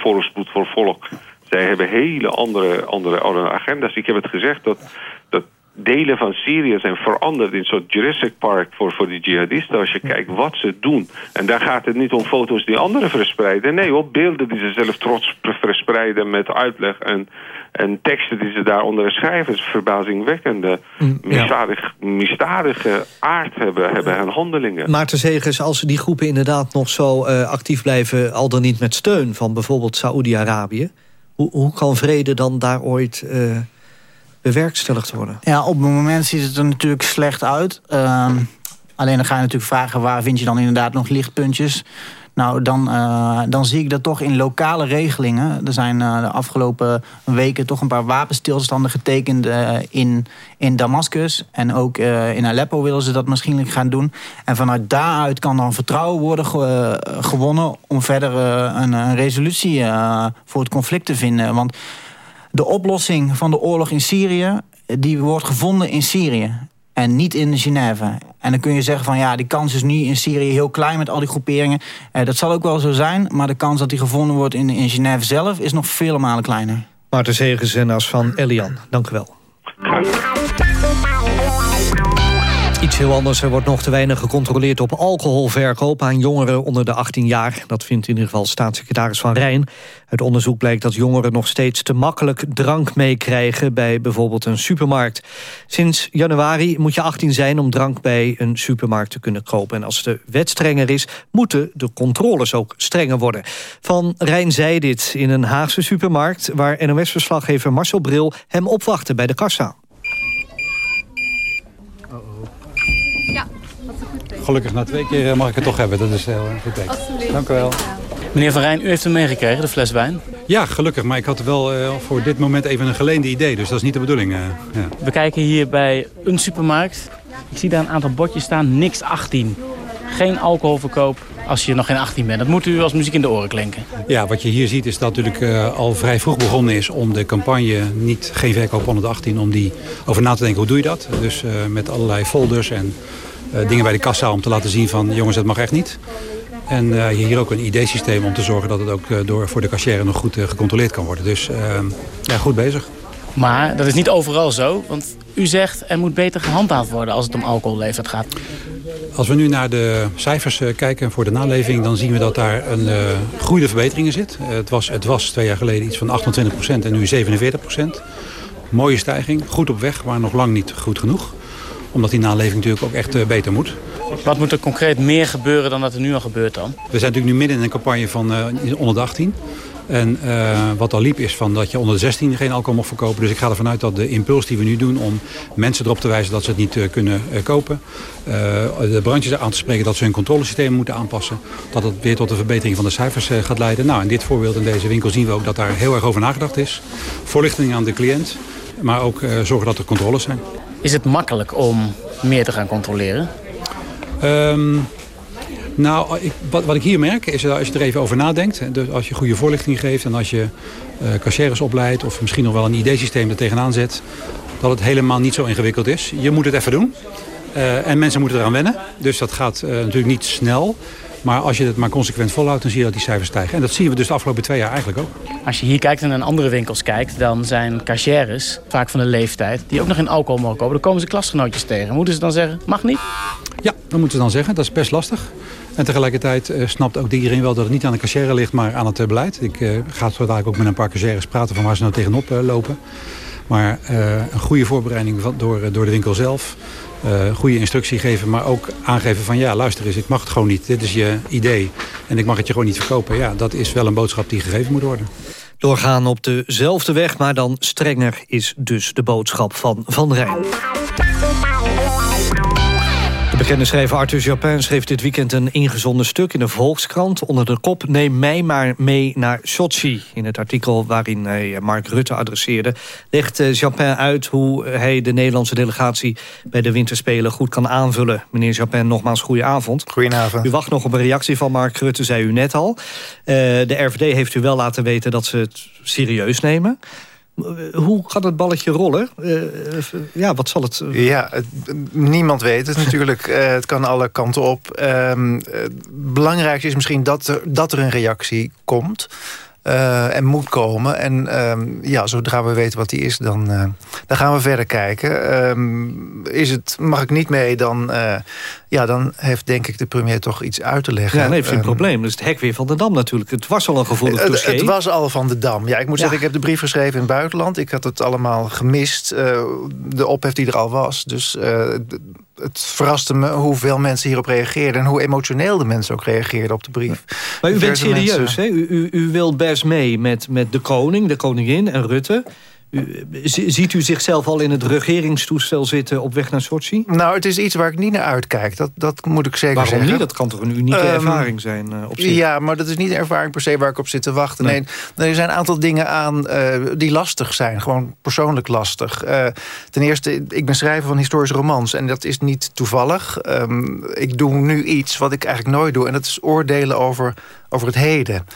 voorspoed voor volk. Zij hebben hele andere, andere, andere agenda's. Ik heb het gezegd dat, dat delen van Syrië zijn veranderd in een soort Jurassic Park voor, voor die jihadisten. Als je kijkt wat ze doen. En daar gaat het niet om foto's die anderen verspreiden. Nee, op beelden die ze zelf trots verspreiden met uitleg en, en teksten die ze daaronder schrijven. is verbazingwekkende, mm, misdadig, misdadige aard hebben, hebben hun handelingen. Maarten Zegers, als die groepen inderdaad nog zo uh, actief blijven... al dan niet met steun van bijvoorbeeld Saoedi-Arabië... Hoe, hoe kan vrede dan daar ooit... Uh, bewerkstelligd worden? Ja, op het moment ziet het er natuurlijk slecht uit. Uh, alleen dan ga je natuurlijk vragen... waar vind je dan inderdaad nog lichtpuntjes... Nou, dan, uh, dan zie ik dat toch in lokale regelingen. Er zijn uh, de afgelopen weken toch een paar wapenstilstanden getekend uh, in, in Damascus. En ook in Aleppo willen ze dat misschien gaan doen. En vanuit daaruit kan dan vertrouwen worden ge gewonnen... om verder een, een, resolutie voor het conflict te vinden. Want de oplossing van de oorlog in Syrië... die wordt gevonden in Syrië en niet in Genève. En dan kun je zeggen van ja, die kans is nu in Syrië heel klein met al die groeperingen. Eh, dat zal ook wel zo zijn, maar de kans dat die gevonden wordt in, in Genève zelf... is nog vele malen kleiner. Maarten Zegers en As van Elian, dank u wel. Iets heel anders. Er wordt nog te weinig gecontroleerd op alcoholverkoop aan jongeren onder de 18 jaar. Dat vindt in ieder geval staatssecretaris Van Rijn. Uit onderzoek blijkt dat jongeren nog steeds te makkelijk drank meekrijgen bij bijvoorbeeld een supermarkt. Sinds januari moet je 18 zijn om drank bij een supermarkt te kunnen kopen. En als de wet strenger is, moeten de controles ook strenger worden. Van Rijn zei dit in een Haagse supermarkt waar NOS-verslaggever Marcel Bril hem opwachtte bij de kassa. Gelukkig na twee keer mag ik het toch hebben. Dat is heel goed. Dank u wel. Meneer Van Rijn, u heeft hem meegekregen, de fles wijn? Ja, gelukkig. Maar ik had wel uh, voor dit moment even een geleende idee. Dus dat is niet de bedoeling. Uh, ja. We kijken hier bij een supermarkt. Ik zie daar een aantal bordjes staan. Niks 18. Geen alcoholverkoop als je nog geen 18 bent. Dat moet u als muziek in de oren klinken. Ja, wat je hier ziet is dat natuurlijk uh, al vrij vroeg begonnen is... om de campagne niet geen verkoop onder de 18... om die over na te denken, hoe doe je dat? Dus uh, met allerlei folders en dingen bij de kassa... om te laten zien van, jongens, dat mag echt niet. En uh, hier ook een ID-systeem om te zorgen dat het ook uh, door, voor de cashier nog goed uh, gecontroleerd kan worden. Dus ja, goed bezig. Maar dat is niet overal zo, want u zegt er moet beter gehandhaafd worden als het om alcoholleeftijd gaat. Als we nu naar de cijfers kijken voor de naleving, dan zien we dat daar een goede verbetering in zit. het, was, het was twee jaar geleden iets van 28% en nu 47%. Mooie stijging, goed op weg, maar nog lang niet goed genoeg. Omdat die naleving natuurlijk ook echt beter moet. Wat moet er concreet meer gebeuren dan dat er nu al gebeurt dan? We zijn natuurlijk nu midden in een campagne van uh, onder de 18. En uh, wat al liep is van dat je onder de 16 geen alcohol mag verkopen. Dus ik ga ervan uit dat de impuls die we nu doen om mensen erop te wijzen dat ze het niet uh, kunnen kopen. de branches aan te spreken dat ze hun controlesysteem moeten aanpassen. Dat het weer tot een verbetering van de cijfers gaat leiden. Nou, in dit voorbeeld in deze winkel zien we ook dat daar heel erg over nagedacht is. Voorlichting aan de cliënt. Maar ook zorgen dat er controles zijn. Is het makkelijk om meer te gaan controleren? Um, nou, ik, wat, wat, ik hier merk is als je er even over nadenkt. Dus als je goede voorlichting geeft en als je uh, cashiers opleidt... of misschien nog wel een ID-systeem er tegenaan zet... dat het helemaal niet zo ingewikkeld is. Je moet het even doen. Uh, en mensen moeten eraan wennen. Dus dat gaat natuurlijk niet snel. Maar als je het maar consequent volhoudt, dan zie je dat die cijfers stijgen. En dat zien we dus de afgelopen twee jaar eigenlijk ook. Als je hier kijkt en naar andere winkels kijkt... dan zijn cashiers, vaak van de leeftijd, die ook nog geen alcohol mogen kopen. Dan komen ze klasgenootjes tegen. Moeten ze dan zeggen, mag niet? Ja, dat moeten ze dan zeggen. Dat is best lastig. En tegelijkertijd uh, snapt ook iedereen wel dat het niet aan de cashier ligt, maar aan het uh, beleid. Ik uh, ga zo dadelijk ook met een paar cashiers praten van waar ze nou tegenop lopen. Maar een goede voorbereiding van, door, door de winkel zelf. Uh, goede instructie geven, maar ook aangeven van ja, luister eens, ik mag het gewoon niet. Dit is je idee en ik mag het je gewoon niet verkopen. Ja, dat is wel een boodschap die gegeven moet worden. Doorgaan op dezelfde weg, maar dan strenger is dus de boodschap van Van Rijn. De bekende schrijver Arthur Japin schreef dit weekend een ingezonden stuk in de Volkskrant onder de kop Neem mij maar mee naar Sochi. In het artikel waarin hij Mark Rutte adresseerde legt Japin uit hoe hij de Nederlandse delegatie bij de winterspelen goed kan aanvullen. Meneer Japin, nogmaals goede avond. Goedenavond. U wacht nog op een reactie van Mark Rutte, zei u net al. Uh, de RVD heeft u wel laten weten dat ze het serieus nemen. Hoe gaat het balletje rollen? Uh, ja, wat zal het... Uh... Ja, niemand weet het natuurlijk. Uh, het kan alle kanten op. het belangrijkste is misschien dat er, dat er een reactie komt. Uh, en moet komen. En uh, ja, zodra we weten wat die is, dan, uh, dan gaan we verder kijken. Um, is het, mag ik niet mee, dan, ja, dan heeft denk ik de premier toch iets uit te leggen. Ja, dan heeft hij een um, probleem. Dus het hek weer van de Dam natuurlijk. Het was al een gevoelig dossier. Het, het was al van de Dam. Ja, ik moet ja. zeggen, ik heb de brief geschreven in het buitenland. Ik had het allemaal gemist. de ophef die er al was. Dus het verraste me hoeveel mensen hierop reageerden... en hoe emotioneel de mensen ook reageerden op de brief. Maar u bent serieus, mensen... hè? U, u, u wilt best mee met, met de koning, de koningin en Rutte... U, ziet u zichzelf al in het regeringstoestel zitten op weg naar Sochi? Nou, het is iets waar ik niet naar uitkijk. Dat, dat moet ik zeker Waarom zeggen. niet? Dat kan toch een unieke um, ervaring zijn uh, op zich? Ja, maar dat is niet een ervaring per se waar ik op zit te wachten. Nee, nee er zijn een aantal dingen aan uh, die lastig zijn. Gewoon persoonlijk lastig. Uh, ten eerste, ik ben schrijver van historische romans. En dat is niet toevallig. Um, ik doe nu iets wat ik eigenlijk nooit doe. En dat is oordelen over, over het heden.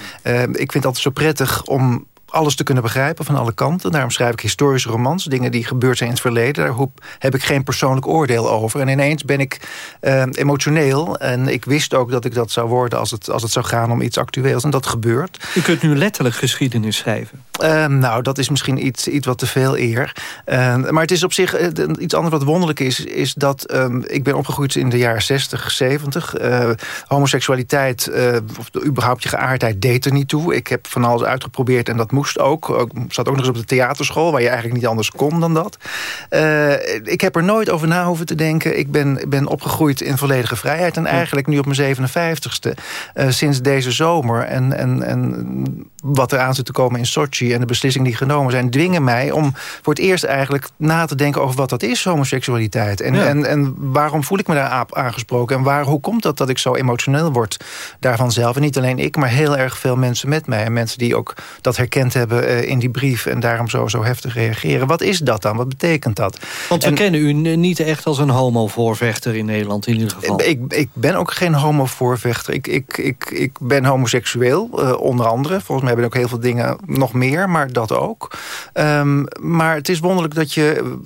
ik vind het altijd zo prettig om alles te kunnen begrijpen van alle kanten. Daarom schrijf ik historische romans, dingen die gebeurd zijn in het verleden. Daar heb ik geen persoonlijk oordeel over. En ineens ben ik uh, emotioneel. En ik wist ook dat ik dat zou worden als het, als het zou gaan om iets actueels. En dat gebeurt. U kunt nu letterlijk geschiedenis schrijven. Uh, nou, dat is misschien iets, iets wat te veel eer. Uh, maar het is op zich iets anders wat wonderlijk is... is dat um, ik ben opgegroeid in de jaren 60, 70. homoseksualiteit, of überhaupt je geaardheid, deed er niet toe. Ik heb van alles uitgeprobeerd en dat moest ook. ook zat ook nog eens op de theaterschool... waar je eigenlijk niet anders kon dan dat. Uh, ik heb er nooit over na hoeven te denken. Ik ben, ben opgegroeid in volledige vrijheid. En eigenlijk nu op mijn 57ste, uh, sinds deze zomer... En, en, en wat er aan zit te komen in Sochi... en de beslissingen die genomen zijn... dwingen mij om voor het eerst eigenlijk na te denken... over wat dat is, homoseksualiteit. En, en, en waarom voel ik me daar aangesproken? En waar, hoe komt dat dat ik zo emotioneel word daarvan zelf? En niet alleen ik, maar heel erg veel mensen met mij. En mensen die ook dat herkend hebben uh, in die brief... en daarom zo, zo heftig reageren. Wat is dat dan? Wat betekent dat? Want we kennen u niet echt als een homo-voorvechter in Nederland in ieder geval. Ik, ik ben ook geen homo-voorvechter. Ik, ik, ik, ik ben homoseksueel, uh, onder andere. Volgens mij ben ik ook heel veel dingen nog meer, maar dat ook. Um, maar het is wonderlijk dat je...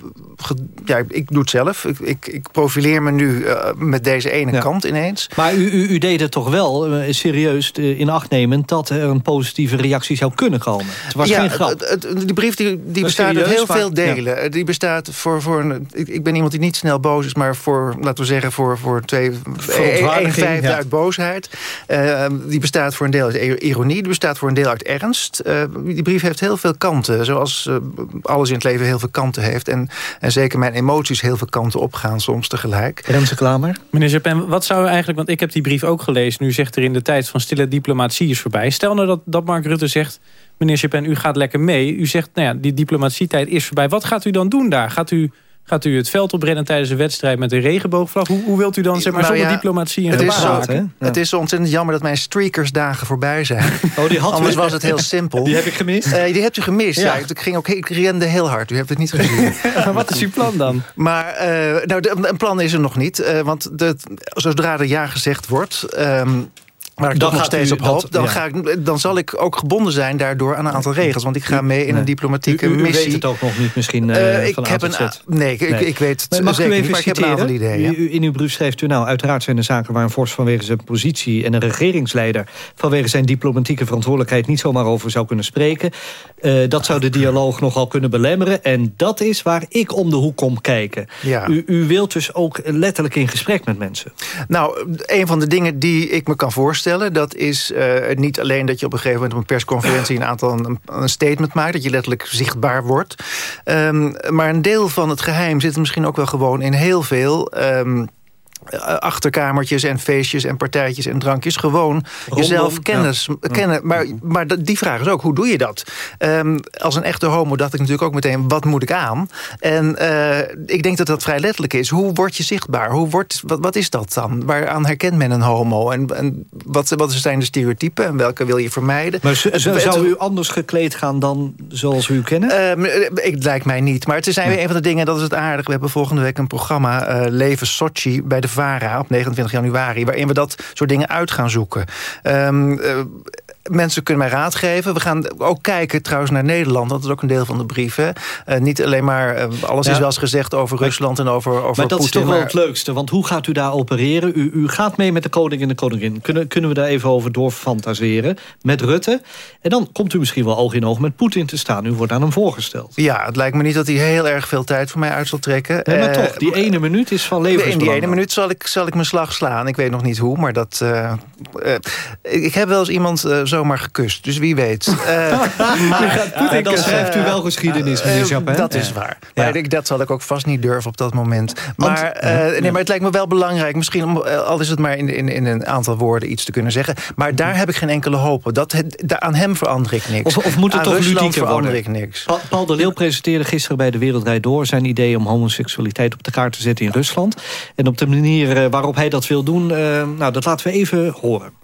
Ja, ik doe het zelf. Ik, ik, ik profileer me nu uh, met deze ene ja. kant ineens. Maar u, u, u, deed het toch wel, uh, serieus in acht nemen... dat er een positieve reactie zou kunnen komen. Het was ja, geen grap. Het, het, die brief die, die bestaat serieus, uit heel veel delen. Ja. Die bestaat voor... voor een, ik, ik, ben iemand die niet snel boos is... maar voor, laten we zeggen, voor, voor twee... een vijfde ja. uit boosheid. Uh, die bestaat voor een deel uit ironie. Die bestaat voor een deel uit ernst. die brief heeft heel veel kanten. Zoals alles in het leven heel veel kanten heeft. En, en zeker mijn emoties heel veel kanten opgaan soms tegelijk. Remse Klamer? Meneer Japan, wat zou u eigenlijk... want ik heb die brief ook gelezen. Nu zegt er in de tijd van stille diplomatie is voorbij. Stel nou dat, dat Mark Rutte zegt... meneer Japan, u gaat lekker mee. U zegt, nou ja, die diplomatietijd is voorbij. Wat gaat u dan doen daar? Gaat u... Gaat u het veld oprennen tijdens een wedstrijd met een regenboogvlag? Hoe, hoe wilt u dan zeg maar, nou ja, zonder diplomatie het is, zo, ja. het is zo ontzettend jammer dat mijn streakersdagen voorbij zijn. Oh, die had Anders was het heel simpel. Die heb ik gemist? Uh, die hebt u gemist, ja. Ik, ging ook, ik rende heel hard, u hebt het niet gezien. maar wat is uw plan dan? Maar uh, nou, de, een plan is er nog niet. Uh, want de, zodra er ja gezegd wordt... Um, Waar ik dan nog steeds op hoop. Dan, ja. ga ik, dan zal ik ook gebonden zijn daardoor aan een aantal regels. Want ik ga mee in nee. een diplomatieke u, u, u missie. weet het ook nog niet misschien uh, ik heb een, Nee, ik, nee. ik weet het mag zeker u even niet, maar citeren? ik heb een aantal ideeën. U, in uw brief schrijft u nou... uiteraard zijn er zaken waar een vorst vanwege zijn positie... en een regeringsleider vanwege zijn diplomatieke verantwoordelijkheid... niet zomaar over zou kunnen spreken. Uh, dat zou de dialoog nogal kunnen belemmeren. En dat is waar ik om de hoek kom kijken. Ja. U, u wilt dus ook letterlijk in gesprek met mensen. Nou, een van de dingen die ik me kan voorstellen... dat is uh, niet alleen dat je op een gegeven moment op een persconferentie een aantal een, statement maakt, dat je letterlijk zichtbaar wordt. Um, maar een deel van het geheim zit misschien ook wel gewoon in heel veel. Um, achterkamertjes en feestjes en partijtjes en drankjes. Gewoon Rondom, jezelf kennis, ja. kennen. Maar, maar die vraag is ook, hoe doe je dat? Um, als een echte homo dacht ik natuurlijk ook meteen, wat moet ik aan? En uh, ik denk dat dat vrij letterlijk is. Hoe word je zichtbaar? Hoe wordt, wat, wat is dat dan? Waaraan herkent men een homo? En, en wat, wat zijn de stereotypen? En welke wil je vermijden? Maar zou u anders gekleed gaan dan zoals we u kennen? Uh, het lijkt mij niet. Maar het is weer een van de dingen, dat is het aardige. We hebben volgende week een programma, uh, Leven Sochi, bij de VARA op 29 januari... waarin we dat soort dingen uit gaan zoeken. Um, uh, mensen kunnen mij raad geven. We gaan ook kijken trouwens naar Nederland. Dat is ook een deel van de brief. Uh, niet alleen maar... Uh, alles ja. is wel eens gezegd over maar, Rusland en over, over Maar dat Putin, is toch wel het leukste. Want hoe gaat u daar opereren? U, u gaat mee met de koning en de koningin. Kunnen, kunnen we daar even over doorfantaseren? Met Rutte. En dan komt u misschien wel oog in oog met Poetin te staan. U wordt aan hem voorgesteld. Ja, het lijkt me niet dat hij heel erg veel tijd voor mij uit zal trekken. Nee, maar uh, toch, die ene minuut is van levensbelang. In die ene minuut zal ik, zal ik mijn slag slaan. Ik weet nog niet hoe, maar dat... ik heb wel eens iemand zomaar gekust. Dus wie weet. Uh, maar, ja, dan schrijft u wel geschiedenis, meneer Japin. Dat is waar. Ja. Maar ik, dat zal ik ook vast niet durven op dat moment. Maar, uh, nee, maar het lijkt me wel belangrijk. Misschien om, al is het maar in, in, in een aantal woorden iets te kunnen zeggen. Maar daar heb ik geen enkele hoop op. Dat, daar, aan hem verander ik niks. Of, of moet het aan toch Rusland verander worden? ik niks. Pa Paul de Leeuw presenteerde gisteren bij De Wereldrijd Door... zijn idee om homoseksualiteit op de kaart te zetten in Rusland. En op de manier waarop hij dat wil doen... nou, dat laten we even horen.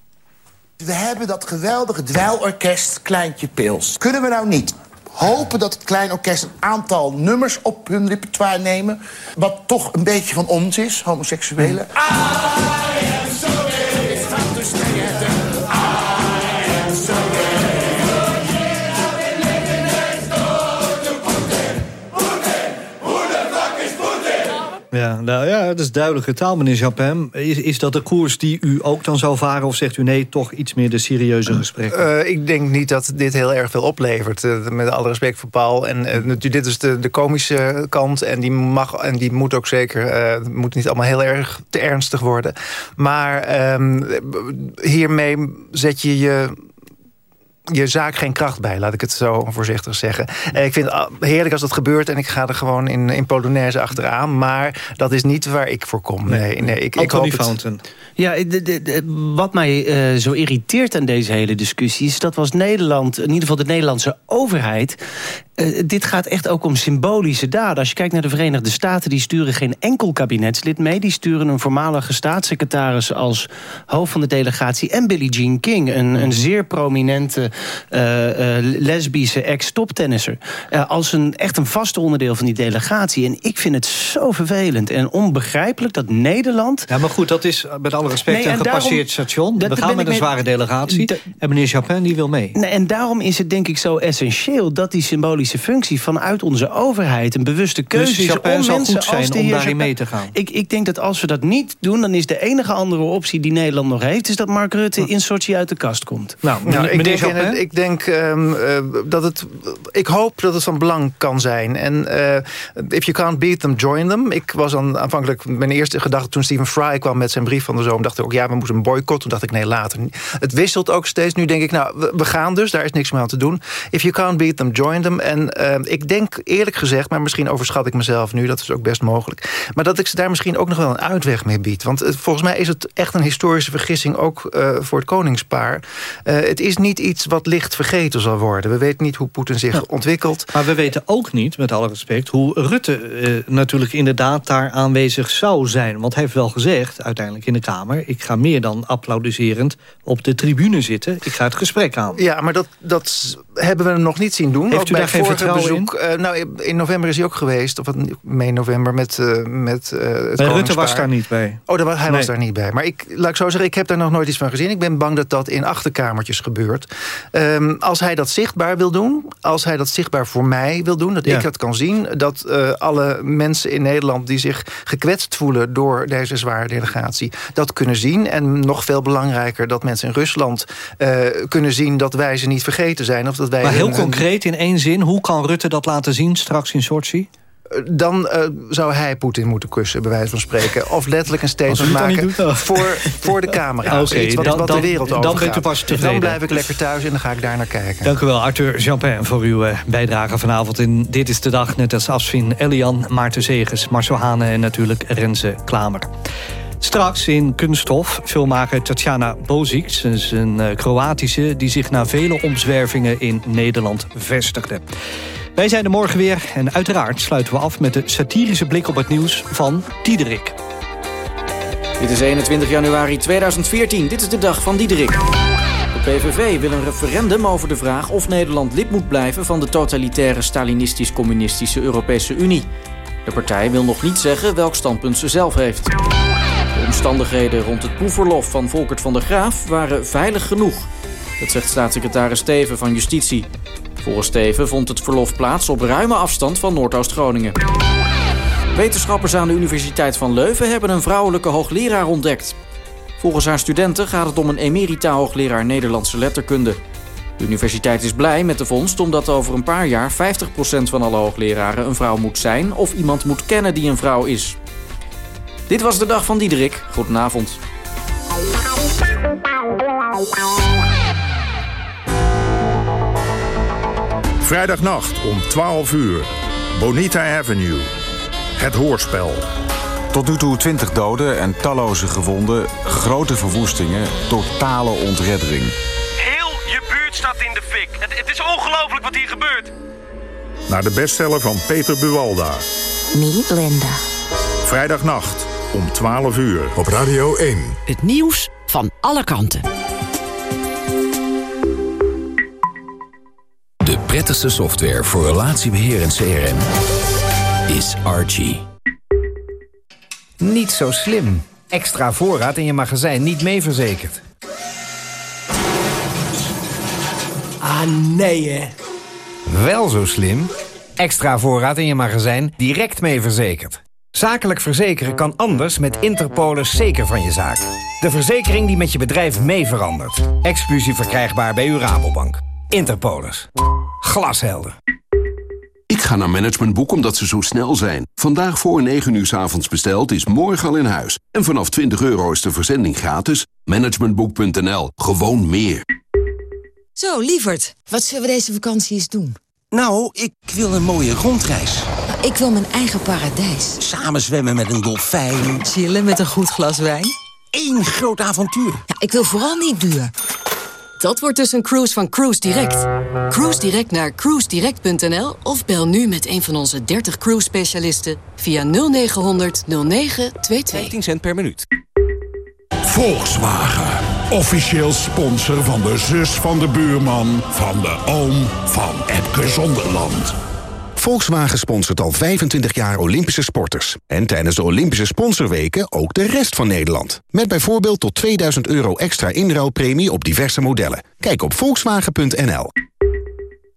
We hebben dat geweldige dweilorkest Kleintje Pils. Kunnen we nou niet hopen dat het klein orkest een aantal nummers op hun repertoire nemen... wat toch een beetje van ons is, homoseksuelen? Am Ja, nou ja, dat is duidelijke taal, meneer Japin. Is, is dat de koers die u ook dan zou varen... of zegt u nee, toch iets meer de serieuze gesprekken? Uh, ik denk niet dat dit heel erg veel oplevert. Uh, met alle respect voor Paul. En natuurlijk, dit is de, de komische kant. En die mag en die moet ook zeker... moet niet allemaal heel erg te ernstig worden. Maar um, hiermee zet je je je zaak geen kracht bij, laat ik het zo voorzichtig zeggen. Eh, ik vind het heerlijk als dat gebeurt en ik ga er gewoon in, in Polonaise achteraan. Maar dat is niet waar ik voor kom. Nee, nee, ik, ik hoop Fountain. Ja, de, de, de, wat mij uh, zo irriteert aan deze hele discussie... is dat was Nederland, in ieder geval de Nederlandse overheid... Uh, dit gaat echt ook om symbolische daden. Als je kijkt naar de Verenigde Staten... die sturen geen enkel kabinetslid mee. Die sturen een voormalige staatssecretaris als hoofd van de delegatie... en Billie Jean King, een, een zeer prominente uh, lesbische ex-toptennisser... als een, echt een vaste onderdeel van die delegatie. En ik vind het zo vervelend en onbegrijpelijk dat Nederland... Ja, maar goed, dat is met alle respect nee, een gepasseerd daarom, station. We gaan met een zware delegatie. en meneer Chapin die wil mee. Nee, en daarom is het denk ik zo essentieel... dat die symbolische functie vanuit onze overheid... een bewuste keuze dus is om zal goed zijn om daarin mee te gaan. Ik, ik denk dat als we dat niet doen... dan is de enige andere optie die Nederland nog heeft... is dat Mark Rutte in Sochi uit de kast komt. Nou, nou ik, denk, ik denk um, uh, dat het... Ik hoop dat het van belang kan zijn. En uh, if you can't beat them, join them. Ik was dan aanvankelijk... mijn eerste gedachte toen Stephen Fry kwam met zijn brief van de zomer... dacht ik ook, ja, we moeten een boycott. Toen dacht ik, nee, later. Het wisselt ook steeds. Nu denk ik, nou, we, gaan dus. Daar is niks meer aan te doen. If you can't beat them, join them. En uh, ik denk eerlijk gezegd... maar misschien overschat ik mezelf nu, dat is ook best mogelijk... maar dat ik ze daar misschien ook nog wel een uitweg mee bied. Want volgens mij is het echt een historische vergissing... ook voor het koningspaar. Het is niet iets wat licht vergeten zal worden. We weten niet hoe Poetin zich ontwikkelt. Maar we weten ook niet, met alle respect... hoe Rutte natuurlijk inderdaad daar aanwezig zou zijn. Want hij heeft wel gezegd, uiteindelijk in de Kamer... ik ga meer dan applaudiserend op de tribune zitten. Ik ga het gesprek aan. Ja, maar dat, dat hebben we nog niet zien doen. Heeft ook u daar geen vertrouwen bezoek, in? Uh, nou, in november is hij ook geweest. Of mei november met, uh, met uh, het Rutte was daar niet bij. Oh, was, hij nee. was daar niet bij. Maar ik, laat ik zo zeggen, ik heb daar nog nooit iets van gezien. Ik ben bang dat dat in achterkamertjes gebeurt. Um, als hij dat zichtbaar wil doen, als hij dat zichtbaar voor mij wil doen... dat ja. ik dat kan zien, dat uh, alle mensen in Nederland... die zich gekwetst voelen door deze zware delegatie... dat kunnen zien. En nog veel belangrijker, dat mensen in Rusland uh, kunnen zien... dat wij ze niet vergeten zijn. Of dat wij maar heel hun, concreet, in één zin, hoe kan Rutte dat laten zien straks in Sochi? Dan uh, zou hij Poetin moeten kussen, bij wijze van spreken. Of letterlijk een statement maken voor, voor de camera. Okay, iets wat, dan, wat de wereld dan, dan u pas tevreden. Dan blijf ik lekker thuis en dan ga ik daar naar kijken. Dank u wel, Arthur Jampin, voor uw uh, bijdrage vanavond in Dit is de Dag. Net als Asfin Elian, Maarten Zegers, Marcel Hane en natuurlijk Renze Klamer. Straks in Kunststof, filmmaker Tatjana Bozic. Een uh, Kroatische die zich na vele omzwervingen in Nederland vestigde. Wij zijn er morgen weer en uiteraard sluiten we af met de satirische blik op het nieuws van Diederik. Dit is 21 januari 2014. Dit is de dag van Diederik. De PVV wil een referendum over de vraag of Nederland lid moet blijven... van de totalitaire Stalinistisch-communistische Europese Unie. De partij wil nog niet zeggen welk standpunt ze zelf heeft. De omstandigheden rond het proefverlof van Volkert van der Graaf waren veilig genoeg. Dat zegt staatssecretaris Steven van Justitie. Volgens Steven vond het verlof plaats op ruime afstand van Noordoost-Groningen. Wetenschappers aan de Universiteit van Leuven hebben een vrouwelijke hoogleraar ontdekt. Volgens haar studenten gaat het om een emerita-hoogleraar Nederlandse letterkunde. De universiteit is blij met de vondst omdat over een paar jaar 50% van alle hoogleraren een vrouw moet zijn of iemand moet kennen die een vrouw is. Dit was de dag van Diederik. Goedenavond. Vrijdagnacht om 12 uur. Bonita Avenue. Het hoorspel. Tot nu toe 20 doden en talloze gewonden, grote verwoestingen, totale ontreddering. Heel je buurt staat in de fik. Het, het is ongelooflijk wat hier gebeurt. Naar de bestseller van Peter Buwalda. Niet Linda. Vrijdagnacht om 12 uur. Op Radio 1. Het nieuws van alle kanten. De prettigste software voor relatiebeheer en CRM is Archie. Niet zo slim. Extra voorraad in je magazijn niet mee verzekerd. Ah, nee hè. Wel zo slim. Extra voorraad in je magazijn direct mee verzekerd. Zakelijk verzekeren kan anders met Interpolis zeker van je zaak. De verzekering die met je bedrijf mee verandert. Exclusief verkrijgbaar bij uw Rabobank. Interpolis. Glashelder. Ik ga naar Managementboek omdat ze zo snel zijn. Vandaag voor 9 uur s avonds besteld is morgen al in huis. En vanaf 20 euro is de verzending gratis. Managementboek.nl. Gewoon meer. Zo, lieverd, wat zullen we deze vakantie eens doen? Nou, ik wil een mooie rondreis. Ik wil mijn eigen paradijs. Samen zwemmen met een dolfijn. Chillen met een goed glas wijn. Eén groot avontuur. Ja, ik wil vooral niet duur. Dat wordt dus een cruise van Cruise Direct. Cruise Direct naar cruisedirect.nl of bel nu met een van onze 30 cruise specialisten via 0900 0922. 15 cent per minuut. Volkswagen. Officieel sponsor van de zus van de buurman... van de oom van Epke Zonderland. Volkswagen sponsort al 25 jaar Olympische sporters. En tijdens de Olympische sponsorweken ook de rest van Nederland. Met bijvoorbeeld tot 2000 euro extra inruilpremie op diverse modellen. Kijk op volkswagen.nl.